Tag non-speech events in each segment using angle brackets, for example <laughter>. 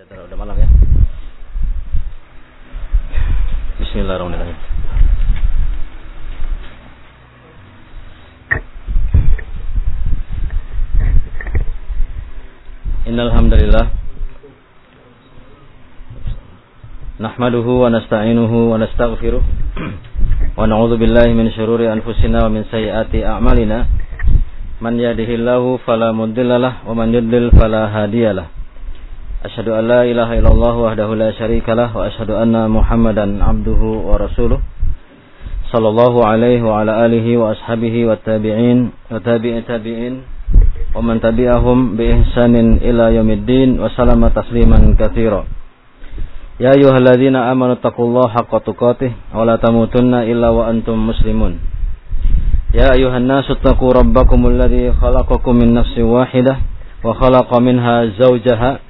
Sudah udah malam ya. Bismillahirrahmanirrahim. Innal hamdalillah nahmaduhu wa nasta'inuhu wa nastaghfiruh wa na'udzu billahi min shururi anfusina wa min sayyiati a'malina man yahdihillahu fala mudhillalah wa man yudlil fala hadiyalah Asyhadu an la ilaha illallah wahdahu la syarikalah wa asyhadu anna Muhammadan abduhu wa rasuluh. Sallallahu alaihi wa ala alihi wa ashabihi wa tabi'in wa tabi'i tabi'in wa man tabi'ahum bi ihsanin ila yaumiddin wa salama tasliman katsira. Ya ayyuhalladzina amanu taqullaha haqqa tuqatih wa la tamutunna illa wa antum muslimun. Ya ayyuhan nasu taqu rabbakumul ladzi khalaqakum min nafsin wahidah wa khalaqa minha zawjaha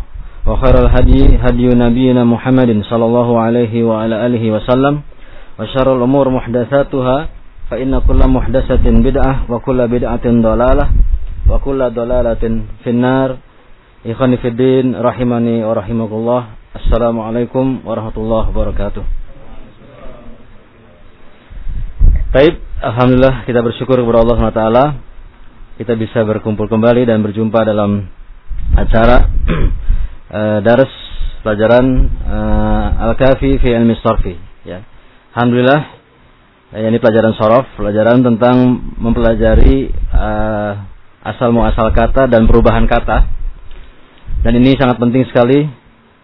وخير الهدي هدي نبينا محمد صلى الله عليه وعلى آله وسلم وشر الأمور محدثاتها فإن كل محدثة بدعة وكل بدعة ضلالة وكل ضلالة في النار إخواني في الدين رحمني ورحمك الله السلام عليكم ورحمة الله وبركاته Baik, Alhamdulillah kita bersyukur kepada Allah SWT Kita bisa berkumpul kembali dan berjumpa dalam acara uh, pelajaran uh, Al-Kafi fi ilmi sarfi ya. Alhamdulillah ya, ini pelajaran sorof, pelajaran tentang mempelajari uh, asal muasal kata dan perubahan kata. Dan ini sangat penting sekali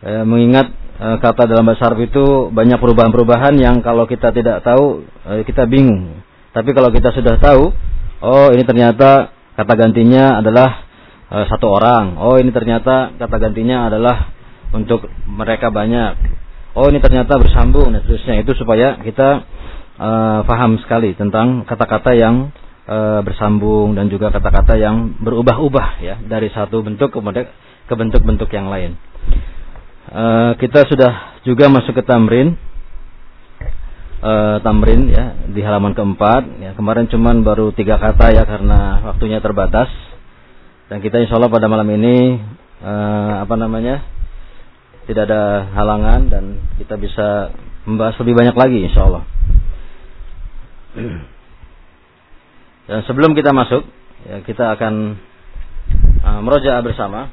uh, mengingat uh, kata dalam bahasa Arab itu banyak perubahan-perubahan yang kalau kita tidak tahu uh, kita bingung. Tapi kalau kita sudah tahu, oh ini ternyata kata gantinya adalah uh, satu orang. Oh ini ternyata kata gantinya adalah untuk mereka banyak. Oh ini ternyata bersambung dan seterusnya itu supaya kita uh, paham sekali tentang kata-kata yang uh, bersambung dan juga kata-kata yang berubah-ubah ya dari satu bentuk kemudian ke bentuk-bentuk yang lain. Uh, kita sudah juga masuk ke tamrin uh, tamrin ya di halaman keempat ya kemarin cuman baru tiga kata ya karena waktunya terbatas dan kita insya Allah pada malam ini uh, apa namanya tidak ada halangan dan kita bisa membahas lebih banyak lagi insya Allah. Dan sebelum kita masuk, ya, kita akan uh, meroja bersama.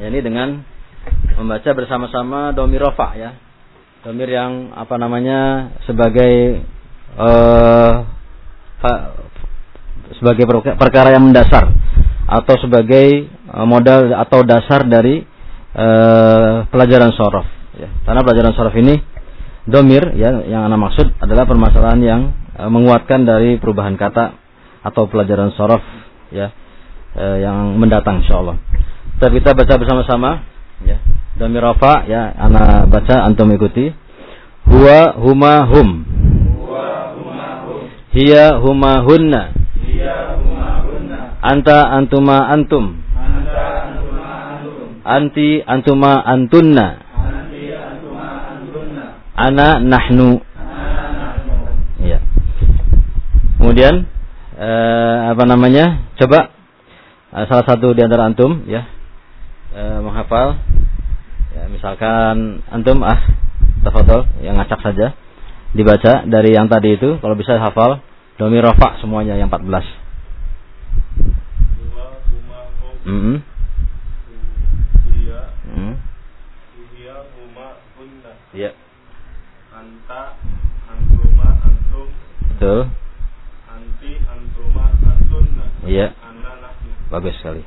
Ya, ini dengan membaca bersama-sama domir rofa ya. Domir yang apa namanya sebagai uh, sebagai perkara yang mendasar atau sebagai uh, modal atau dasar dari uh, pelajaran sorof. Ya. Karena pelajaran sorof ini domir ya yang anda maksud adalah permasalahan yang uh, menguatkan dari perubahan kata atau pelajaran sorof ya uh, yang mendatang insyaallah. Kita kita baca bersama-sama ya. Domir rafa ya anda baca antum ikuti. Huwa huma hum. Huwa huma hum. Hiya huma hunna. Anta antuma antum. Anta antuma antum. Anti antuma antunna. Anti antuma antunna. Ana nahnu. Ana nahnu. Ya. Kemudian eh, apa namanya? Coba eh, salah satu di antara antum ya eh, menghafal ya misalkan antum ah tafadhol yang ngacak saja dibaca dari yang tadi itu kalau bisa hafal domi rafa semuanya yang 14 Mm -hmm. Mm. Ya. Anta, antuma, antum. Betul. Anti, antuma, antunna. Iya. Anna, nahnu. Bagus sekali.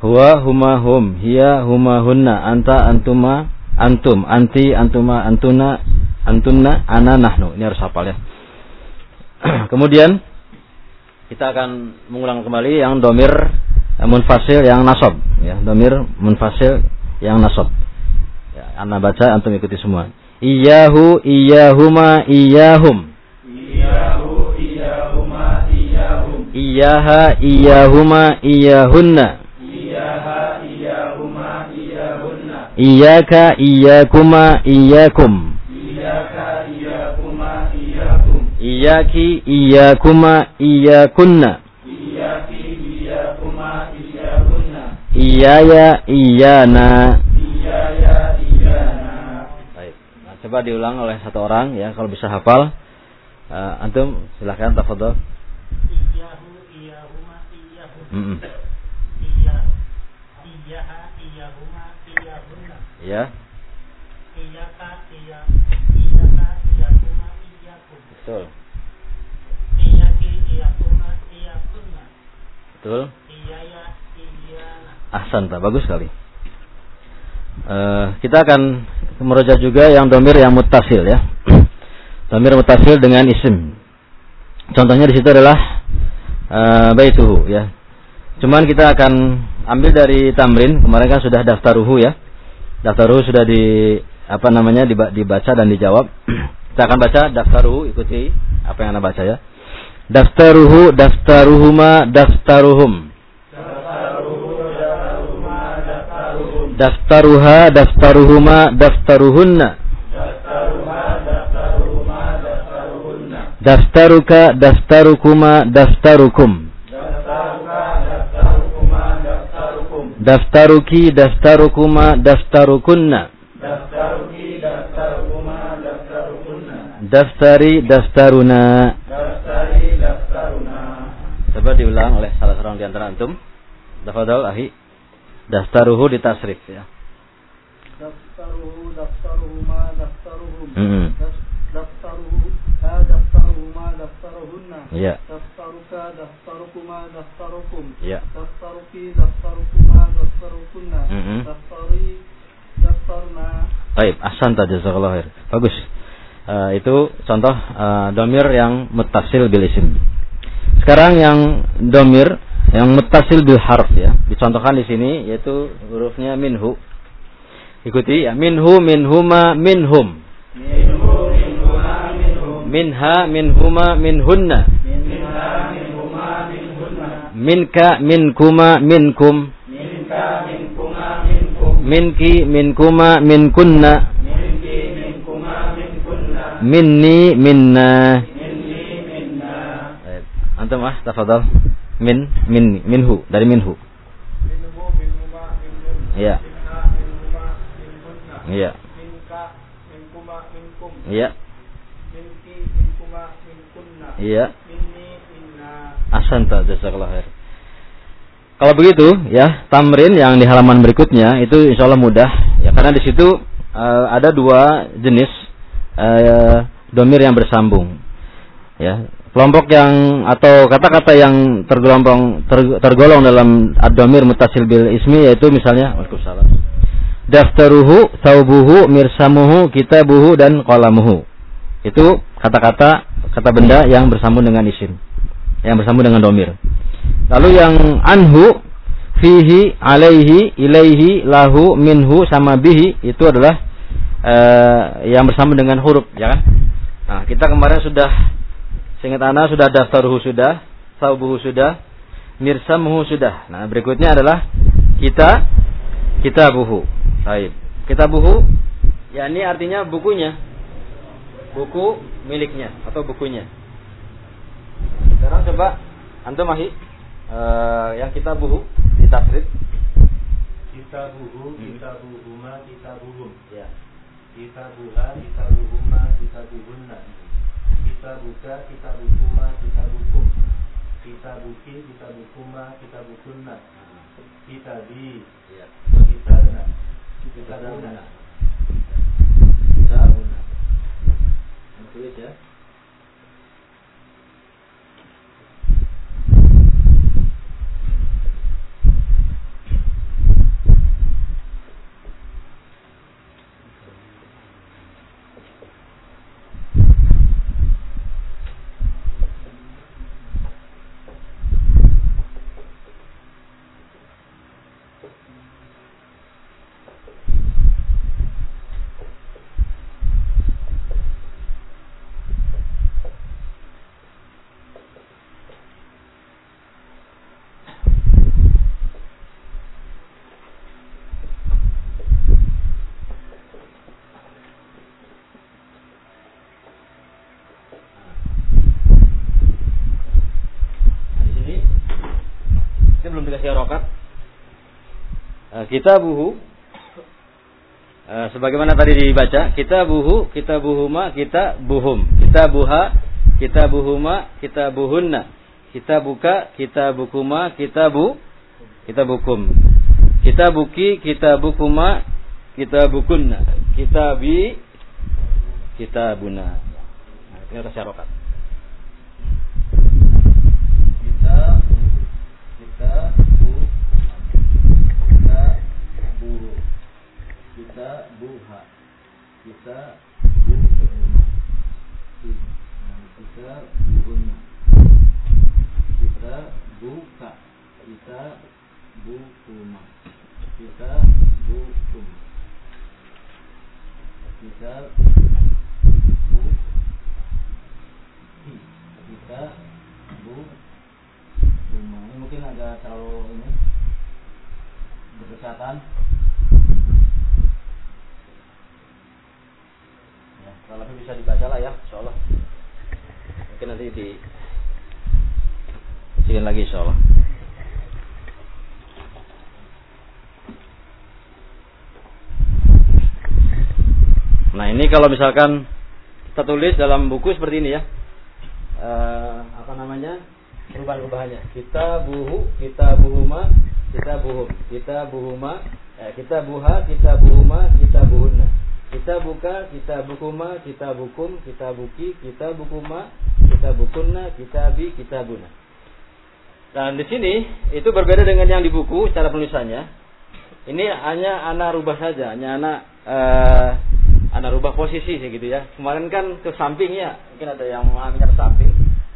Huwa, huma, hum. Hiya, huma, hunna. Anta, antuma, antum. Anti, antuma, antuna, antunna, ana, nahnu. Ini harus hafal ya. <clears throat> Kemudian kita akan mengulang kembali yang domir munfasil yang nasab ya domir munfasil yang nasab ya anda baca antum ikuti semua Iyahu, iyahuma, iyahum. Iyahu iyahuma iyahum Iyaha, iyahuma, iyahunna. Iyaha iyahuma iyahunna Iyaka, iyakuma, iyakum. Iyaka iyakuma iyakum Iyaki, iyakuma, iyakunna. Iyaya, iyana. Baik. Nah, coba diulang oleh satu orang ya kalau bisa hafal. Eh, antum silahkan tafadhol. Iyahu, iyahuma, iyahum. Iya, iyaha, iyahuma, iyahunna. Ya, Iyaka, iya, iyaka, iyahuma, iyakum. betul. Iyaki, iyakunna. Betul. Ahsan, tak bagus sekali. Eh, kita akan meroja juga yang domir yang mutasil ya. domir mutasil dengan isim. Contohnya di situ adalah eh, baituhu ya. Cuman kita akan ambil dari tamrin. Kemarin kan sudah daftaruhu ya. Daftaruhu sudah di apa namanya diba- dibaca dan dijawab. <clears throat> kita akan baca daftaruhu ikuti apa yang anda baca ya. Daftaruhu daftaruhuma daftaruhum. Daftaruha daftaruhuma daftaruhunna. Daftaruka daftarukuma daftarukum. Daftaruki daftarukuma daftarukunna. Daftari daftaruna. Coba diulang oleh salah seorang di antara antum. Dafadal ahi. Daftaruhu di tasrif ya. Daftaruhu daftaruhu ma daftaruhum. Mm -hmm. Daftaruhu ha daftaruhu ma daftaruhunna. Ya. Daftaruka daftarukuma daftarukum. Ya. Daftaruki daftarukuma daftarukunna. Mm -hmm. Daftari daftarna. Baik, asan tadi khair. Bagus. Uh, itu contoh uh, domir yang mutasil bil. Sekarang yang domir yang mutasil bil harf ya. Dicontohkan di sini yaitu hurufnya minhu. Ikuti ya. Minhu, minhuma, minhum. Minha, minhuma, minhunna. Minka, minkuma, minkum. Minki, minkuma, minkunna. Minni, minna. Baik. Antum ah, tafadhal. Min, min, minhu, dari minhu. Minhu minhuma minhum Iya. Iya. Minka minkuma minkum Iya. Minki minkuma minkunna Iya. Minni minna Ahsanta jazakallah khair. Kalau begitu ya, tamrin yang di halaman berikutnya itu insya Allah mudah ya karena di situ eh, ada dua jenis eh, domir yang bersambung. Ya, kelompok yang atau kata-kata yang tergolong ter- tergolong dalam ad-domir mutasil bil ismi yaitu misalnya Waalaikumsalam. Daftaruhu, saubuhu, mirsamuhu, kitabuhu dan qalamuhu. Itu kata-kata kata benda yang bersambung dengan isim yang bersambung dengan domir. Lalu yang anhu, fihi, alaihi, ilaihi, lahu, minhu, sama bihi itu adalah eh, yang bersambung dengan huruf, ya kan? Nah, kita kemarin sudah seingat ana sudah daftaruhu sudah, saubuhu sudah, mirsamuhu sudah. Nah, berikutnya adalah kita kitabuhu. Baik. Kitabuhu yakni artinya bukunya. Buku miliknya atau bukunya. Sekarang coba antum mahi eh, yang kita buhu di tasrif. Kitabuhu kitabuhuma kitabuhum Ya. Kitabuha kitabuhuma kitabuhunna Kitabuka kitabukuma kitabukum Kitabuki kitabukuma kitabukunna Kitabi Ya. Kitabna Kitabuna Kitabuna. Tulis ya. Kasih rokat. Uh, kitabuhu. Uh, sebagaimana tadi dibaca kitabuhu kitabuhuma kita buhum kitabuha kitabuhuma kitabuhunna. Kitabuka kitabukuma kitabu kitabukum. Kitabuki kitabukuma kitabukunna. Kitabi kitabuna. Nah, ini ada syarokat kita kita bu kita bu kita buha kita kita buhunna kita buka. Kita bukuma kita bukum. Kita bu kita bu rumah ini mungkin agak terlalu ini berdekatan kalau lebih bisa dibaca lah ya insyaallah. Mungkin nanti di kecilin lagi insyaallah. Nah ini kalau misalkan kita tulis dalam buku seperti ini ya, uh, apa namanya? Perubahan-perubahannya. Kita buhu, kita buhuma, kita buhum, kita buhuma, eh, kita buha, kita buhuma, kita buhuna. Kita buka, kita bukuma, kita bukum, kita buki, kita bukuma, kita bukunna, kita bi, kita buna. Dan di sini itu berbeda dengan yang di buku secara penulisannya. Ini hanya anak rubah saja, hanya anak uh, anak rubah posisi sih gitu ya. Kemarin kan ke samping ya, mungkin ada yang mengambilnya ke samping.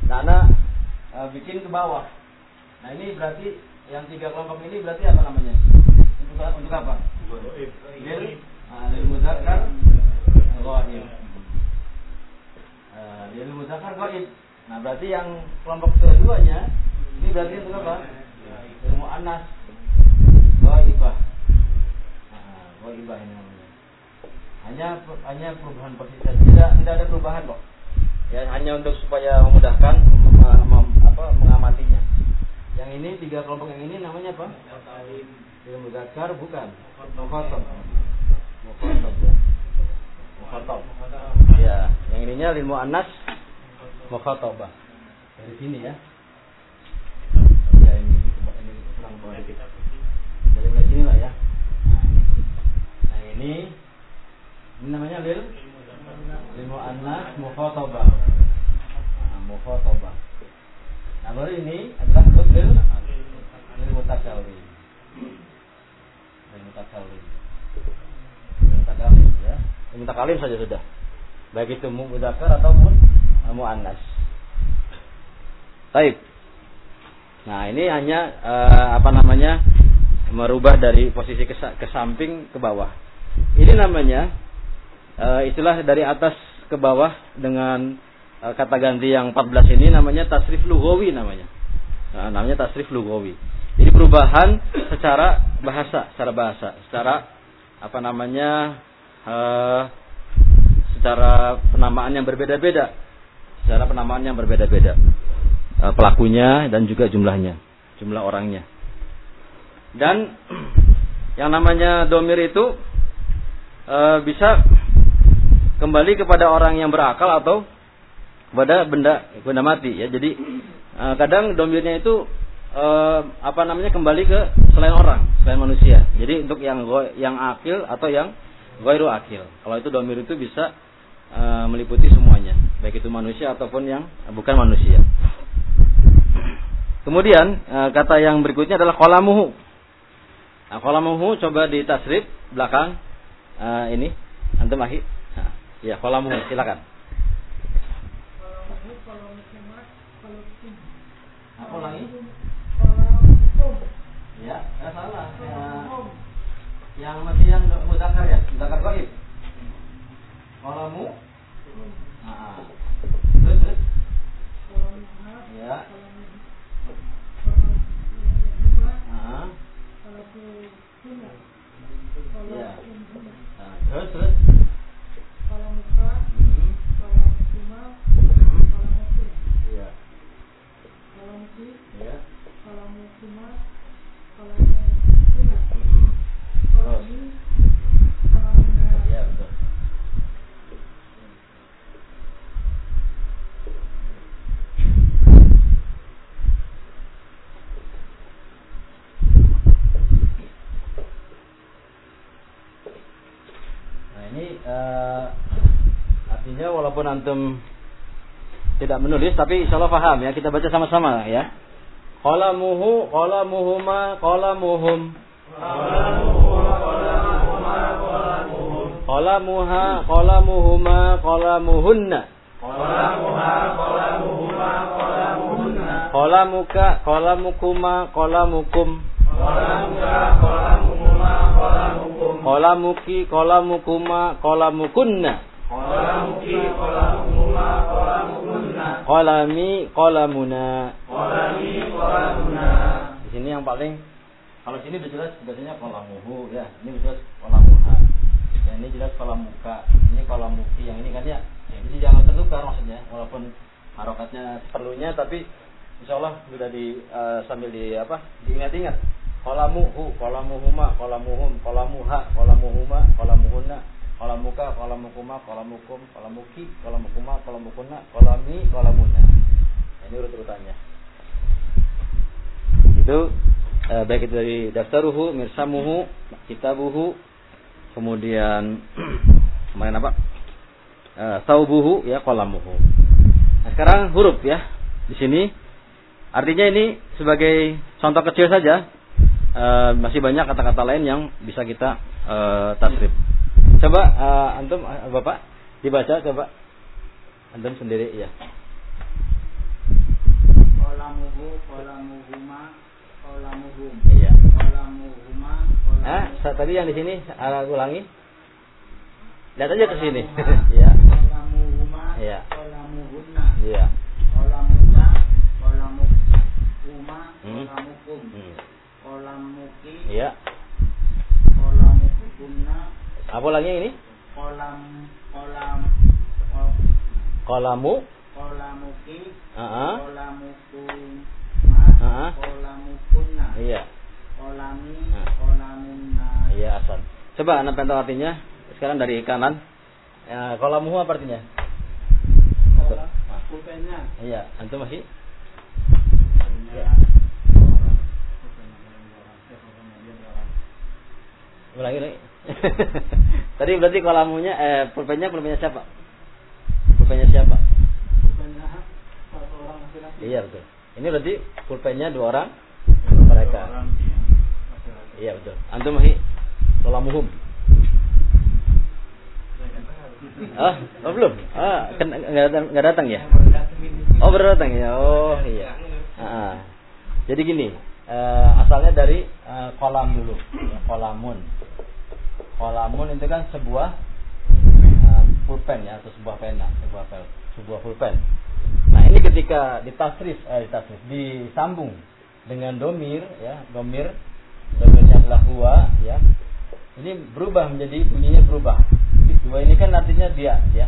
Nah, anak uh, bikin ke bawah. Nah, ini berarti yang tiga kelompok ini berarti apa namanya? Untuk untuk apa? Uh, lil muzakkar ghaib. Lil muzakkar ghaib. Nah, berarti yang kelompok keduanya ini berarti untuk apa? Ilmu anas ghaibah. Nah, ghaibah ini namanya. Hanya hanya perubahan posisi saja tidak tidak ada perubahan kok. Ya hanya untuk supaya memudahkan mem, apa mengamatinya. Yang ini tiga kelompok yang ini namanya apa? Ilmu zakar bukan. Mukhatab mukhatab. Ya ya yang ininya ilmu anas mukhatabah. Dari sini ya. Ya ini ini kurang bawah dikit dari sini lah ya. Nah ini. Ini. Namanya lil? Lil muannas mukhatabah. Nah, mukhatabah. Nah, baru ini adalah lil? Lil mutakallim. Lil mutakallim. Lil mutakallim ya. Lil mutakallim saja sudah. Baik itu mudzakkar ataupun muannas. Baik. Nah, ini hanya uh, apa namanya? merubah dari posisi ke, ke samping ke bawah. Ini namanya uh, istilah dari atas ke bawah dengan uh, kata ganti yang 14 ini namanya tasrif lugawi namanya. Nah, namanya tasrif lugawi. Jadi perubahan secara bahasa, secara bahasa, secara apa namanya? Uh, secara penamaan yang berbeda-beda. Secara penamaan yang berbeda-beda. Uh, pelakunya dan juga jumlahnya, jumlah orangnya. Dan <clears throat> yang namanya domir itu e, bisa kembali kepada orang yang berakal atau kepada benda benda mati ya. Jadi e, kadang domirnya itu e, apa namanya kembali ke selain orang, selain manusia. Jadi untuk yang yang akil atau yang goiru akil. Kalau itu domir itu bisa e, meliputi semuanya, baik itu manusia ataupun yang bukan manusia. Kemudian kata yang berikutnya adalah kolamuhu. Nah, kolamuhu coba di tasrif belakang uh, ini antum akhi. Nah, ya kolamuhu silakan. Apa lagi? Ya, salah. Ya, yang masih yang mudakar ya, mudakar gaib. Kolamu. Nah, terus terus. Ya. Nah. Ya. Nah, terus terus. Kalau muka, Hmm. kalau cuma, Hmm. kalau musim, Iya. kalau musim, Iya. kalau cuma, Intinya walaupun antum tidak menulis tapi insya Allah paham ya. Kita baca sama-sama ya. Qalamuhu qalamuhuma qalamuhum. Qalamuha qalamuhuma qalamuhunna. Qalamuka qalamukuma qalamukum. Qalamuki qalamukuma qalamukunna. Qalami qalamuna. Di sini yang paling kalau sini udah jelas biasanya qalamuhu ya. Ini udah jelas qalamuha. Ya, ini jelas qalamuka. Ini qalamuki. Yang ini kan ya. ya jadi jangan tertukar maksudnya walaupun harokatnya seperlunya tapi insya Allah sudah di eh, sambil di apa diingat-ingat qalamuhu qalamuhuma qalamuhum qalamuha qalamuhuma qalamuhunna qalamuka qalamukuma qalamukum qalamuki qalamukuma qalamukunna qalami qalamuna Nah, ini urut-urutannya itu eh, baik itu dari daftaruhu mirsamuhu kitabuhu kemudian <clears throat> kemarin apa? Eh, saubuhu ya qalamuhu. Nah, sekarang huruf ya di sini. Artinya ini sebagai contoh kecil saja eh, masih banyak kata-kata lain yang bisa kita eh, tasrif coba eh, antum eh, bapak dibaca coba antum sendiri ya Qalamuhu, qalamuhuma, qalamuhum. iya Qalamuhuma, Ah, qalamuhum. sa- tadi yang di sini ah, ulangi. Lihat aja ke sini. <laughs> Iya. Qalamuhuma, Iya. qalamuhunna. Iya. Hmm. qalamukum. Hmm. Iya. qalamukunna, Apa lagi ini? qalam qalam qal- Kolamu. qalamuki, Heeh. qalamukuma, Ah. qalamukunna. Iya. Qalami, Ah. qalamunna. Iya, Hasan. Coba Anda pengen tahu artinya? Sekarang dari kanan. Ya, kolamuhu apa artinya? Ah, pulpennya Iya, antum masih? Ya. Ulangi lagi. <laughs> Tadi berarti kolamunya eh pulpennya pulpennya siapa? Pulpennya siapa? pulpennya satu orang laki-laki Iya betul. Ini berarti pulpennya dua orang mereka. Iya betul. Antum mahi kolamuhum. Ah, oh belum. Ah, kan nggak datang, nggak datang ya? Oh baru datang ya. Oh iya. Ah, ah. Jadi gini, eh, asalnya dari eh, kolam dulu, ya, kolamun. Kolamun itu kan sebuah eh, pulpen ya atau sebuah pena, sebuah pel, sebuah pulpen. Nah ini ketika ditasrif, eh, ditasrif, disambung dengan domir, ya, domir, domirnya adalah huwa, ya. Ini berubah menjadi bunyinya berubah. Dua ini kan artinya dia, ya.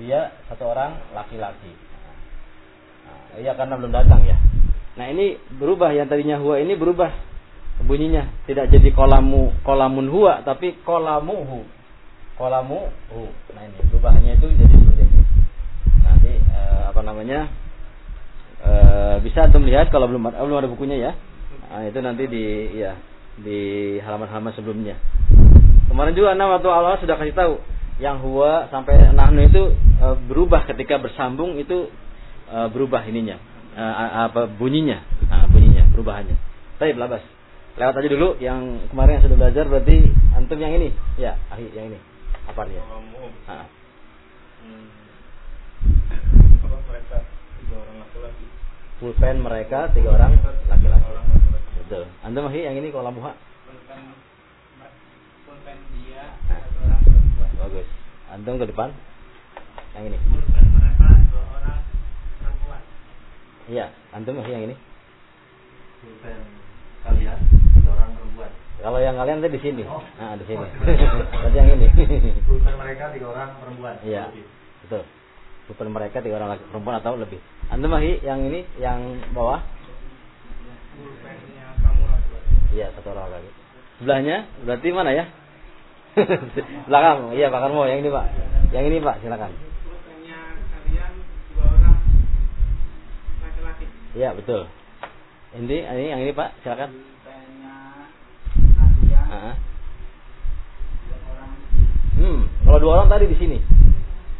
Dia satu orang laki-laki. Nah, iya karena belum datang ya. Nah ini berubah yang tadinya huwa ini berubah bunyinya tidak jadi kolamu kolamun huwa tapi kolamuhu kolamuhu. Nah ini perubahannya itu jadi seperti ini. Nanti eh, apa namanya eh, bisa antum lihat kalau belum ada, belum ada bukunya ya. Nah, itu nanti di ya di halaman-halaman sebelumnya. Kemarin juga Anda waktu awal sudah kasih tahu yang huwa sampai nahnu itu e, berubah ketika bersambung itu e, berubah ininya E, apa bunyinya nah, bunyinya perubahannya tapi labas lewat aja dulu yang kemarin yang sudah belajar berarti antum yang ini. Ya ahi yang ini. Apa dia? Ah. apa mereka? Tiga orang laki-laki. Pulpen mereka tiga orang laki-laki. Betul. Antum ahi yang ini kalau muha? Pulpen pulpen dia satu orang perempuan. bagus. Antum ke depan? Yang ini. Pulpen mereka dua orang perempuan. iya antum ahi yang ini? Pulpen kalian kalau yang kalian tadi di sini Oh. nah di sini <laughs> berarti yang ini pulpen mereka tiga orang perempuan Iya, betul. Bukan mereka tiga orang laki perempuan atau lebih. Antum mahi yang ini yang bawah? Iya, satu orang lagi. Sebelahnya berarti mana ya? <laughs> Belakang. Iya, Pak Karmo. Yang ini, Pak. Yang ini, Pak. Silakan. Pulpennya kalian dua orang laki-laki. Iya, betul. Ini, ini yang ini, Pak. Silakan. Hmm, kalau dua orang tadi di sini.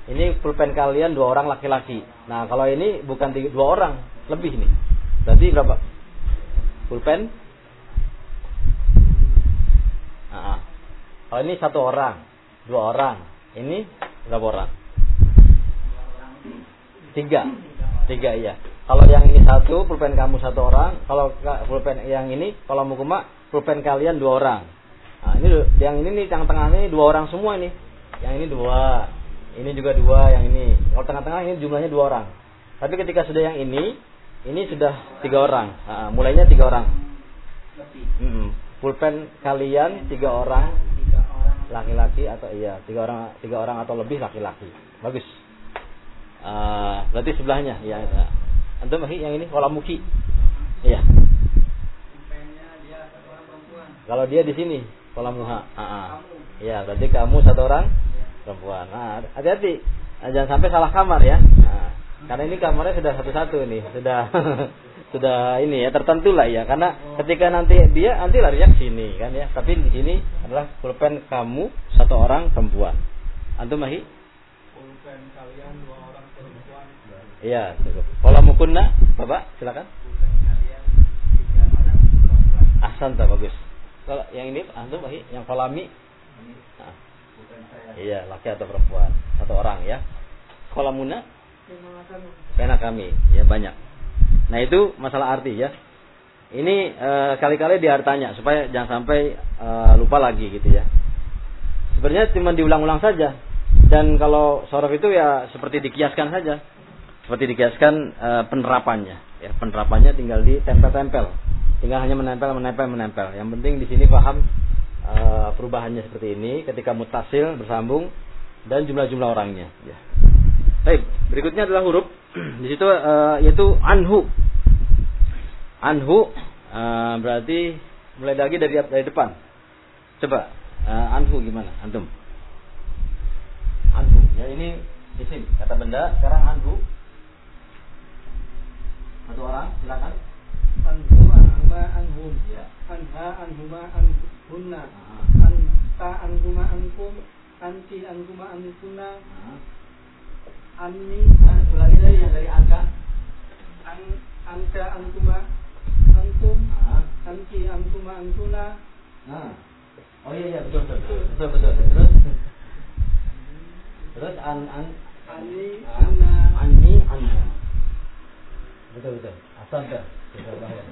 Ini pulpen kalian dua orang laki-laki. Nah, kalau ini bukan tiga, dua orang, lebih nih. Berarti berapa? Pulpen? Nah, kalau ini satu orang, dua orang. Ini berapa orang? Tiga. Tiga iya. Kalau yang ini satu, pulpen kamu satu orang. Kalau ka- pulpen yang ini, kalau mukuma, pulpen kalian dua orang. Nah, ini yang ini nih, yang tengah ini dua orang semua nih. Yang ini dua, ini juga dua, yang ini. Kalau tengah-tengah ini jumlahnya dua orang. Tapi ketika sudah yang ini, ini sudah tiga orang. Nah, mulainya tiga orang. Mm-mm. Pulpen kalian tiga orang laki-laki atau iya tiga orang tiga orang atau lebih laki-laki. Bagus. Eh, berarti sebelahnya ya. ya. Antum Mahi, yang ini kolam muki. Iya. Kalau dia di sini kolam muha. Ah, ah. Iya, berarti kamu satu orang perempuan. Nah, hati-hati. Nah, jangan sampai salah kamar ya. Nah, karena ini kamarnya sudah satu-satu nih, sudah <laughs> sudah ini ya tertentu lah ya. Karena ketika nanti dia nanti larinya ke sini kan ya. Tapi di sini adalah pulpen kamu satu orang perempuan. Antum Mahi? Pulpen kalian dua orang perempuan. Iya, cukup. Kalau mukunna, Bapak, silakan. pulpen kalian tiga orang perempuan Ahsan tak bagus. Kalau yang ini antum Mahi, yang kolami nah, Iya, laki atau perempuan, satu orang ya. Kolamuna kasih. Pena kami, ya banyak. Nah itu masalah arti ya. Ini eh, kali-kali dia tanya supaya jangan sampai eh, lupa lagi gitu ya. Sebenarnya cuma diulang-ulang saja. Dan kalau sorok itu ya seperti dikiaskan saja. Seperti dikiaskan eh, penerapannya. Ya, penerapannya tinggal ditempel-tempel. Tinggal hanya menempel, menempel, menempel. Yang penting di sini paham eh, perubahannya seperti ini ketika mutasil bersambung dan jumlah-jumlah orangnya. Ya. Baik, berikutnya adalah huruf <clears throat> di situ eh, yaitu anhu. Anhu eh, berarti mulai lagi dari dari depan. Coba eh, anhu gimana? Antum. Anhu. Ya ini isim kata benda. Sekarang anhu. Satu orang, silakan. Anhuma anhuma anhum. Ya. Anha anhuma anhunna. Ah, Anta anhuma ankum. Anti anhuma ankunna. ah. Anni ulangi dari yang dari angka. an anta ankuma antum. Ah. Anti ankuma ankuna. Nah. Oh iya iya betul betul. Betul betul. Terus <laughs> Terus an an Ani Ah, anna. Ani anna. Betul betul. Asal tuh. Betul bahaya.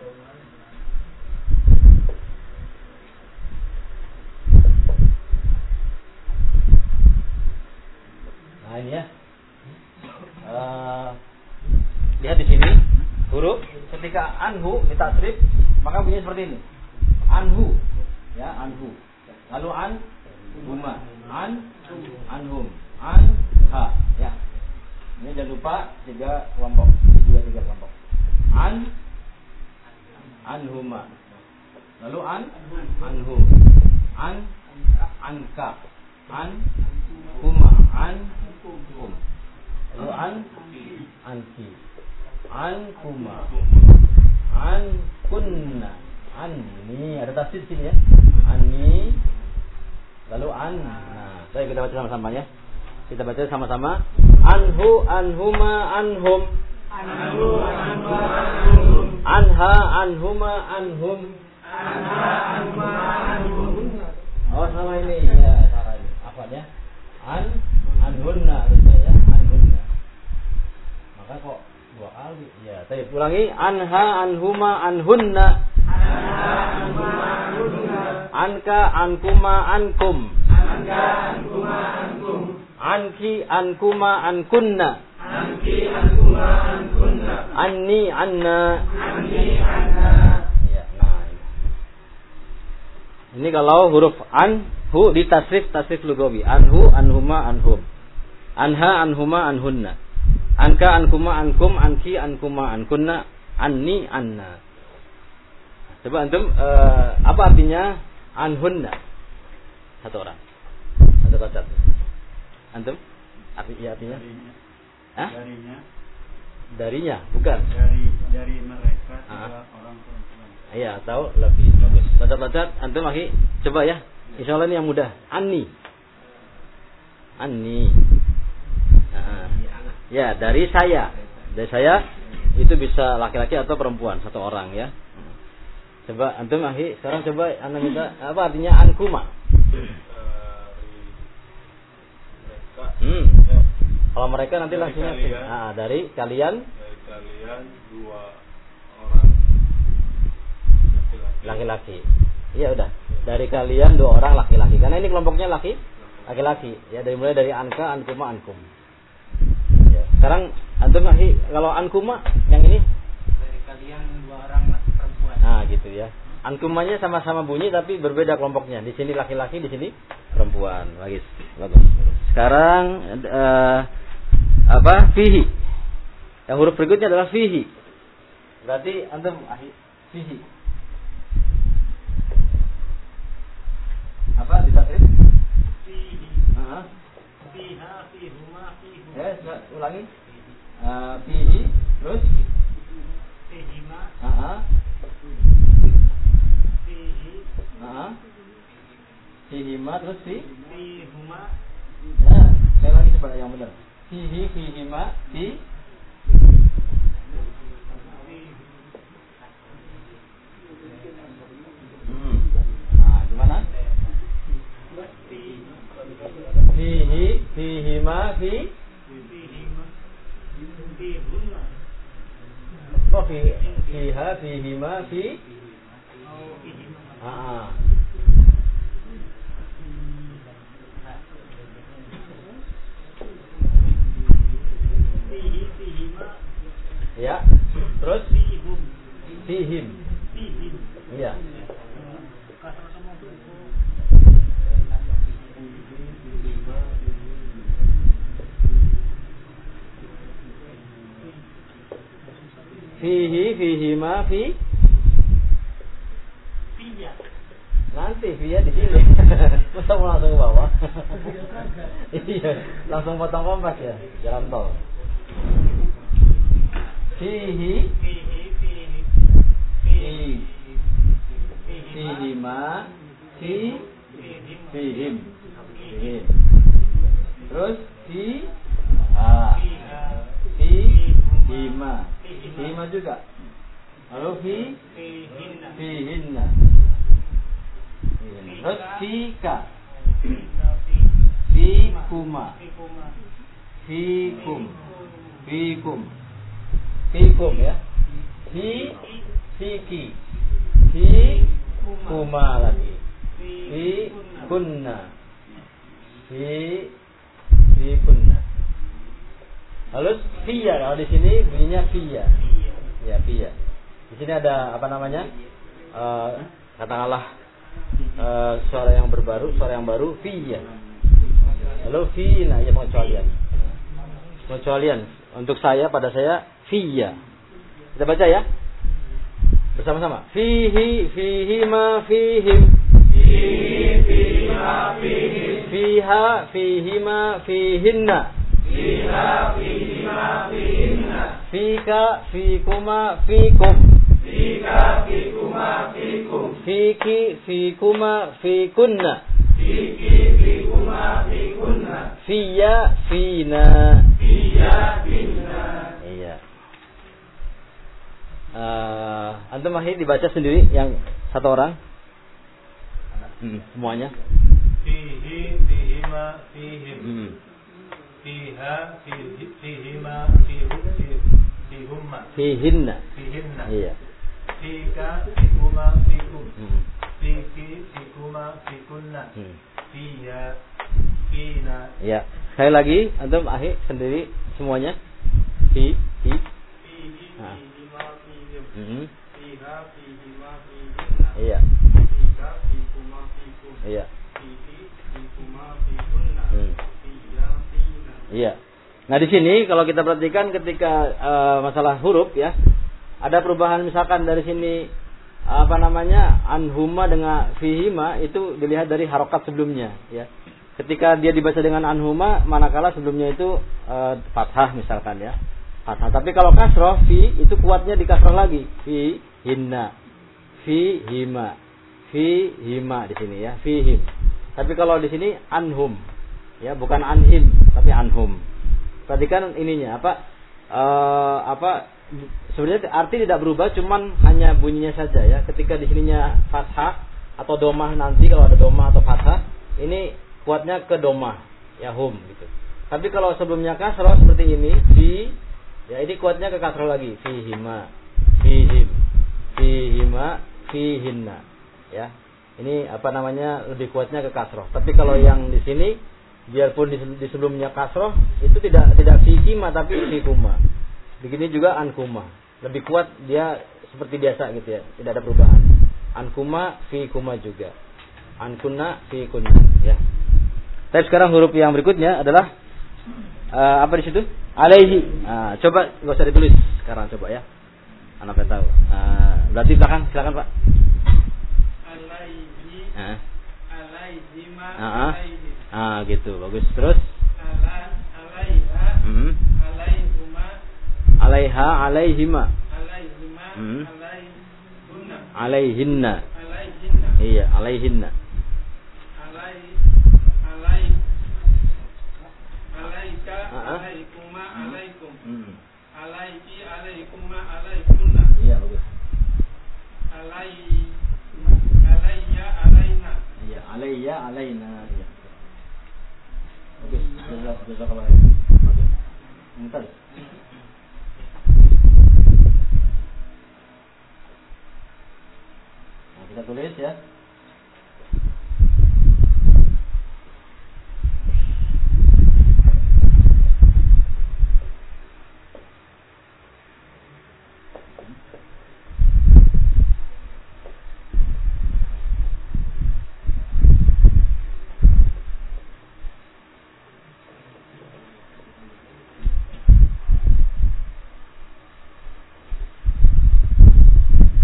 Nah ini ya. Eh, lihat di sini huruf ketika anhu ditasrif maka bunyi seperti ini. Anhu ya anhu. Lalu an huma an anhum an ha ya. Ini jangan lupa tiga kelompok, tiga tiga kelompok. An anhuma. Lalu an anhum. An anka. An huma. An hum. Lalu an anki. An kuma. An kunna. Anni ada tafsir sini ya. Anni lalu an. Nah, saya kita baca sama-sama ya. Kita baca sama-sama. Anhu anhuma anhum. Anha anhuma anhum. Oh sama ini ya salah ini. Apa ya? An anhunna harusnya ya. Anhunna. Maka kok dua kali? Ya, tadi ulangi anha anhuma anhunna. Anka ankuma ankum. Anki ankuma ankunna. Anni anna. Ya, nah ini. Ini kalau huruf an hu di tasrif tasrif lugawi. Anhu anhuma anhum. Anha anhuma anhunna. Anka ankuma ankum anki ankuma ankunna anni anna. Coba antum eh, apa artinya anhunna? Satu orang. Satu kata. Antum? Arti iya artinya? Hah? darinya Darinya, bukan. dari dari mereka Ah. orang perempuan Iya, tahu lebih bagus. Loncat-loncat, antum lagi coba ya. Insya Allah ini yang mudah. Ani. Ani. Nah, Ya, dari saya. Dari saya itu bisa laki-laki atau perempuan satu orang ya. Coba antum ahi sekarang coba anda minta apa artinya ankuma? Hmm. Kalau mereka nanti Dari langsung kalian. ah, dari kalian dari kalian dua orang laki-laki laki-laki. Iya udah. Dari kalian dua orang laki-laki. Karena ini kelompoknya laki laki-laki. Ya dari mulai dari anka, ankuma, ankum. Ya. Sekarang antum kalau ankuma yang ini Dari kalian dua orang perempuan. Nah, gitu ya. Ankumanya sama-sama bunyi tapi berbeda kelompoknya. Di sini laki-laki, di sini perempuan. Bagus. Bagus. Sekarang eh, apa? Fihi. Yang huruf berikutnya adalah fihi. Berarti antum ahi fihi. Apa ditakrif? Fihi, Heeh. fiha, fihuma, fihum. Ya, coba ulangi. Eh, fihi, terus Fihima, Heeh. fihi, Heeh. Fihima terus fi fihuma, Ya, saya lagi coba yang benar. Fihi fihima fi Pengecualian untuk saya pada saya fiya. Kita baca ya. Bersama-sama. Fihi fihi ma fihim. Fihi fihi ma. Fiha fihi ma fihinna. Fiha fihi ma fihinna. Fika fikuma fikum. Fika fikuma fikum. Fiki fikuma fikunna. Fiya fina. Fiya fina. Iya. Eh, antum mahir dibaca sendiri yang satu orang. Hmm, semuanya. fihi fihima fihim Hmm. fiha fihi fihima fihu fi- fihumma Fihinna. fihinna Iya. fika fikuma fikum Hmm. fiki fikuma fikunna Hmm. fina Ya. Sekali lagi antum ahli sendiri semuanya. Fi fi. Ah. fihim. Hmm. Iya. Iya. Hmm. Iya. Nah di sini kalau kita perhatikan ketika eh, masalah huruf ya, ada perubahan misalkan dari sini apa namanya anhuma dengan fihima itu dilihat dari harokat sebelumnya ya. Ketika dia dibaca dengan anhuma, manakala sebelumnya itu eh, fathah misalkan ya. Fathah. Tapi kalau kasroh fi itu kuatnya di kasroh lagi. Fi hinna, fi hima, fi hima di sini ya, fihim. Tapi kalau di sini anhum, ya bukan anhim, tapi anhum. Perhatikan ininya apa eh, apa sebenarnya arti tidak berubah cuman hanya bunyinya saja ya. Ketika di sininya fathah atau domah nanti kalau ada domah atau fathah ini kuatnya ke domah ya hum gitu. Tapi kalau sebelumnya kasroh seperti ini fi ya ini kuatnya ke kasroh lagi fihima fihim fihima fihinna ya. Ini apa namanya lebih kuatnya ke kasroh. Tapi kalau yang di sini biarpun di, sebelumnya kasroh itu tidak tidak fihima tapi fihuma. Begini juga ankuma. Lebih kuat dia seperti biasa gitu ya, tidak ada perubahan. Ankuma fi kuma juga. Ankuna fi kunna ya. Tapi sekarang huruf yang berikutnya adalah uh, apa di situ? Alaihi. Uh, coba nggak usah ditulis sekarang coba ya. Anak pengen tahu. Uh, berarti belakang silakan Pak. alaihi Uh, alaihima Ah, ah. alaihi ah gitu bagus terus. ala alaiha Hmm. alaihuma Alaiha alaihima alaihima Hmm. alaihinna Iya alaihinna. alai alai alaika Ah, ah. alaikuma alaikum Hmm. alaiki alaikuma alaikunna Iya bagus. alai alayya alaina Alaiya alaina. Jazak- Jazakallah. Mumtaz. Nah, kita tulis ya.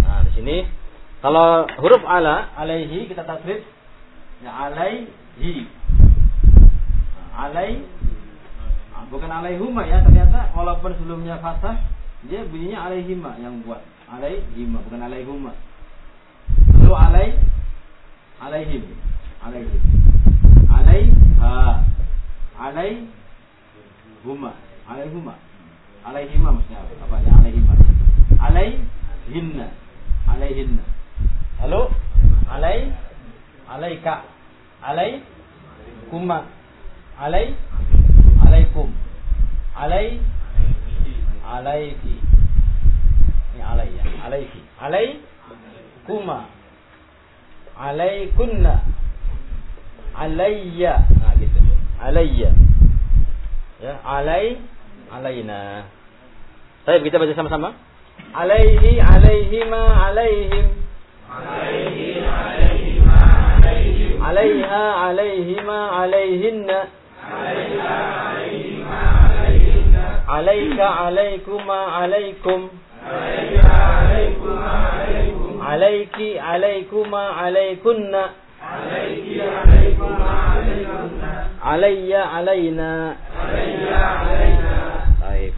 Nah, di sini kalau huruf ala alaihi kita tasrif ya alaihi. Nah, alai ah, bukan alaihuma ya ternyata walaupun sebelumnya fathah dia bunyinya alaihima yang buat. Alaihima bukan alaihuma. Lalu alai alaihim. Alaihim alaiha. Alaihuma. Alaihuma. Alaihima maksudnya apa? Ya alaihima. Alaihinna. Alaihinna lalu alai? Alaika? Alai? Kuma? Alai? Alaikum? Alai? Alaiki? Ini alai ya. Alaiki. Alai? Kuma? Alaikunna? Alayya? Nah gitu. Alayya. Ya alai? Alaina. Baik, kita baca sama-sama. Alaihi alaihima alaihim. Alaikum. Alaiki alaikuma alaikunna. Alaiki alaikuma alaikunna. Alayya alaina. Alayya alaina. Baik.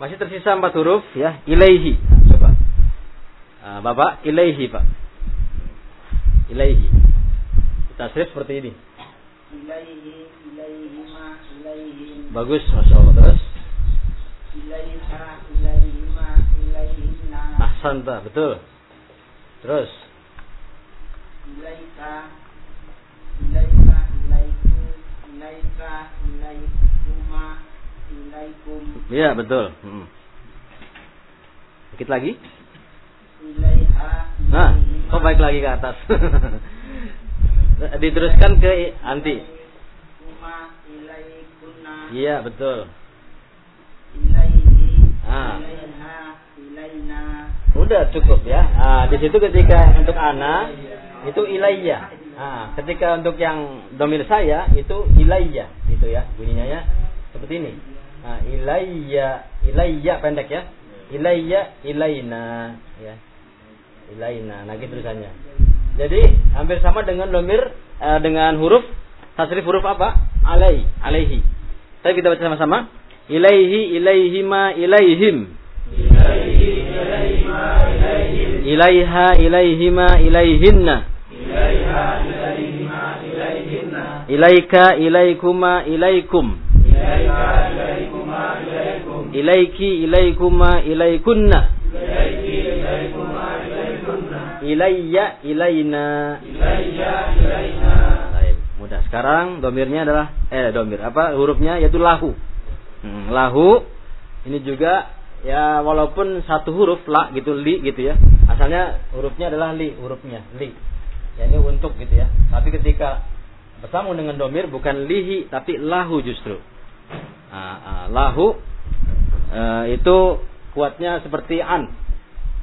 Masih tersisa empat huruf ya. Ilaihi. Ah, Bapak, ilaihi, Pak. Ilaihi. Kita skrip seperti ini. ilaihi ilaihima ilaihim Bagus, Masya Allah. Terus. ilaiha ilaihima ilaihinna Ahsanta, betul. Terus. ilaika ilaika ilaiku ilaika ilaikuma ilaikum Iya, betul. Hmm. Dikit lagi. Nah, kok baik lagi ke atas. <laughs> Diteruskan ke anti. Iya, betul. Ah. Udah cukup ya. Nah, di situ ketika untuk ana itu ilayya. Nah, ketika untuk yang domir saya itu ilayya gitu ya bunyinya ya seperti ini. Nah, ilayya ilayya pendek ya. Ilayya ilaina ya. Ilaina. Nah, gitu tulisannya. Jadi hampir sama dengan domir eh, dengan huruf tasrif huruf apa? Alai, alaihi. Tapi kita baca sama-sama. Ilaihi ilaihima ilaihim. Ilaiha ilaihima ilaihinna. ilaika ilaikuma ilaikum ilaiki ilaikuma ilaikunna ilayya ilaina Baik, mudah. Sekarang domirnya adalah eh domir apa hurufnya yaitu lahu. Hmm, lahu ini juga ya walaupun satu huruf la gitu li gitu ya. Asalnya hurufnya adalah li hurufnya li. Ya ini untuk gitu ya. Tapi ketika bersama dengan domir bukan lihi tapi lahu justru. Ah, ah, lahu eh, itu kuatnya seperti an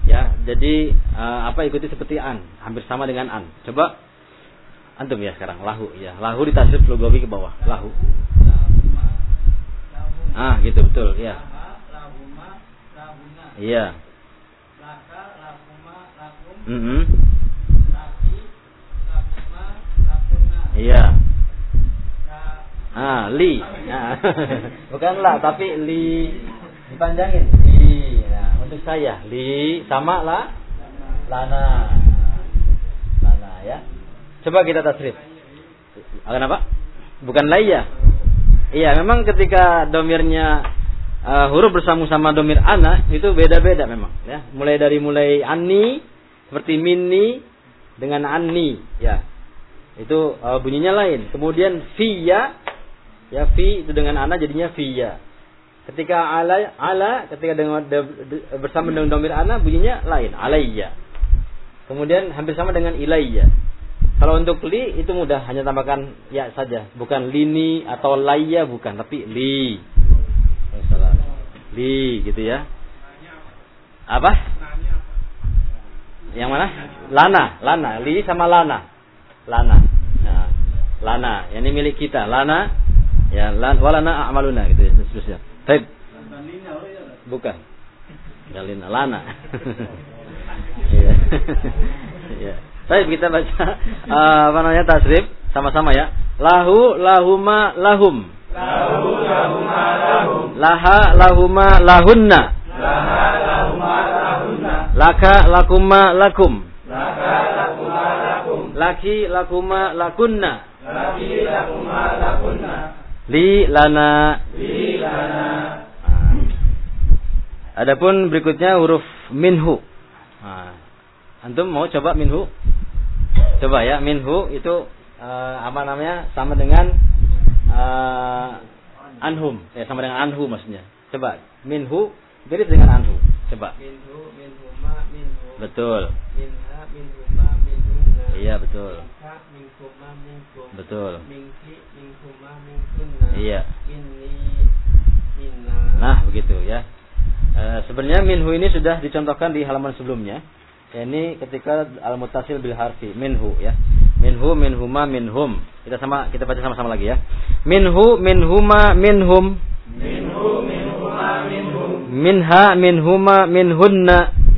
ya jadi eh, apa ikuti seperti an. Hampir sama dengan an. Coba antum ya sekarang lahu ya. Lahu ditasrif lugawi ke bawah lahu. Ah gitu betul ya. Iya. Mm -hmm. iya. Ah li. Ah. <laughs> bukan lah tapi li. Dipanjangin. Li nah, untuk saya. Li sama lah lana. Lana ya. Coba kita tasrif. Kenapa? Bukan laya iya memang ketika domirnya uh, huruf bersama-sama domir ana itu beda-beda memang ya. Mulai dari mulai ani seperti minni dengan anni ya. Itu uh, bunyinya lain. Kemudian fiya ya. Fi itu dengan ana jadinya fiya ketika ala ala ketika dengan de, de, bersama dengan domir ana bunyinya lain alayya kemudian hampir sama dengan ilayya. Kalau untuk li itu mudah hanya tambahkan ya saja. Bukan lini atau layya bukan tapi li. Li gitu ya. Apa? Yang mana? Lana lana. Li sama lana. Lana. Nah, lana. Ini milik kita. Lana ya lan walana a'maluna gitu ya seterusnya baik bukan. Galina lana. <laughs> Iya. Iya. Baik kita baca uh, apa namanya tasrif. Sama-sama ya. Lahu lahuma lahum. Lahu lahuma lahum. Laha lahuma lahunna. Laha lahuma lahunna. Laka lakuma lakum. Laka lakuma lakum. Laki lakuma lakunna. Laki lakuma lakunna li lana li lana Adapun berikutnya huruf minhu. Nah, antum mau coba minhu? Coba ya, minhu itu uh, apa namanya? Sama dengan uh, anhum. Ya, sama dengan anhu maksudnya. Coba minhu mirip dengan anhu. Coba. minhu minhuma minhu Betul. minha minhunna Iya, betul. Betul. Iya. Nah, begitu ya. E, sebenarnya minhu ini sudah dicontohkan di halaman sebelumnya. Ya, ini ketika al-muttasil bil harfi minhu ya. Minhu minhuma minhum. Kita sama kita baca sama-sama lagi ya. Minhu minhuma minhum. minhu minhuma minhum Minha minhuma minhunna.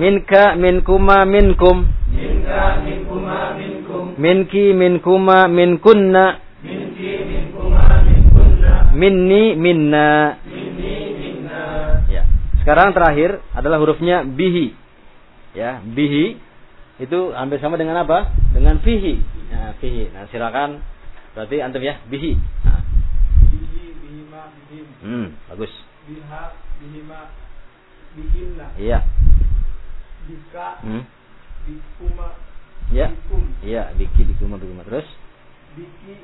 Minka minkuma minkum. minka minkuma minkum Minki minkuma minkunna. minki minkuma minkunna Minni minna. minni minna Ya. Sekarang terakhir adalah hurufnya bihi. Ya, bihi itu hampir sama dengan apa? Dengan fihi. Nah, fihi. Nah, silakan berarti antum ya, bihi. Nah, bihi bihima bihim hmm, bagus. biha bihima bihinna Iya. Bika Hmm. bikuma Ya. bikum Iya, biki bikuma bikuma terus. biki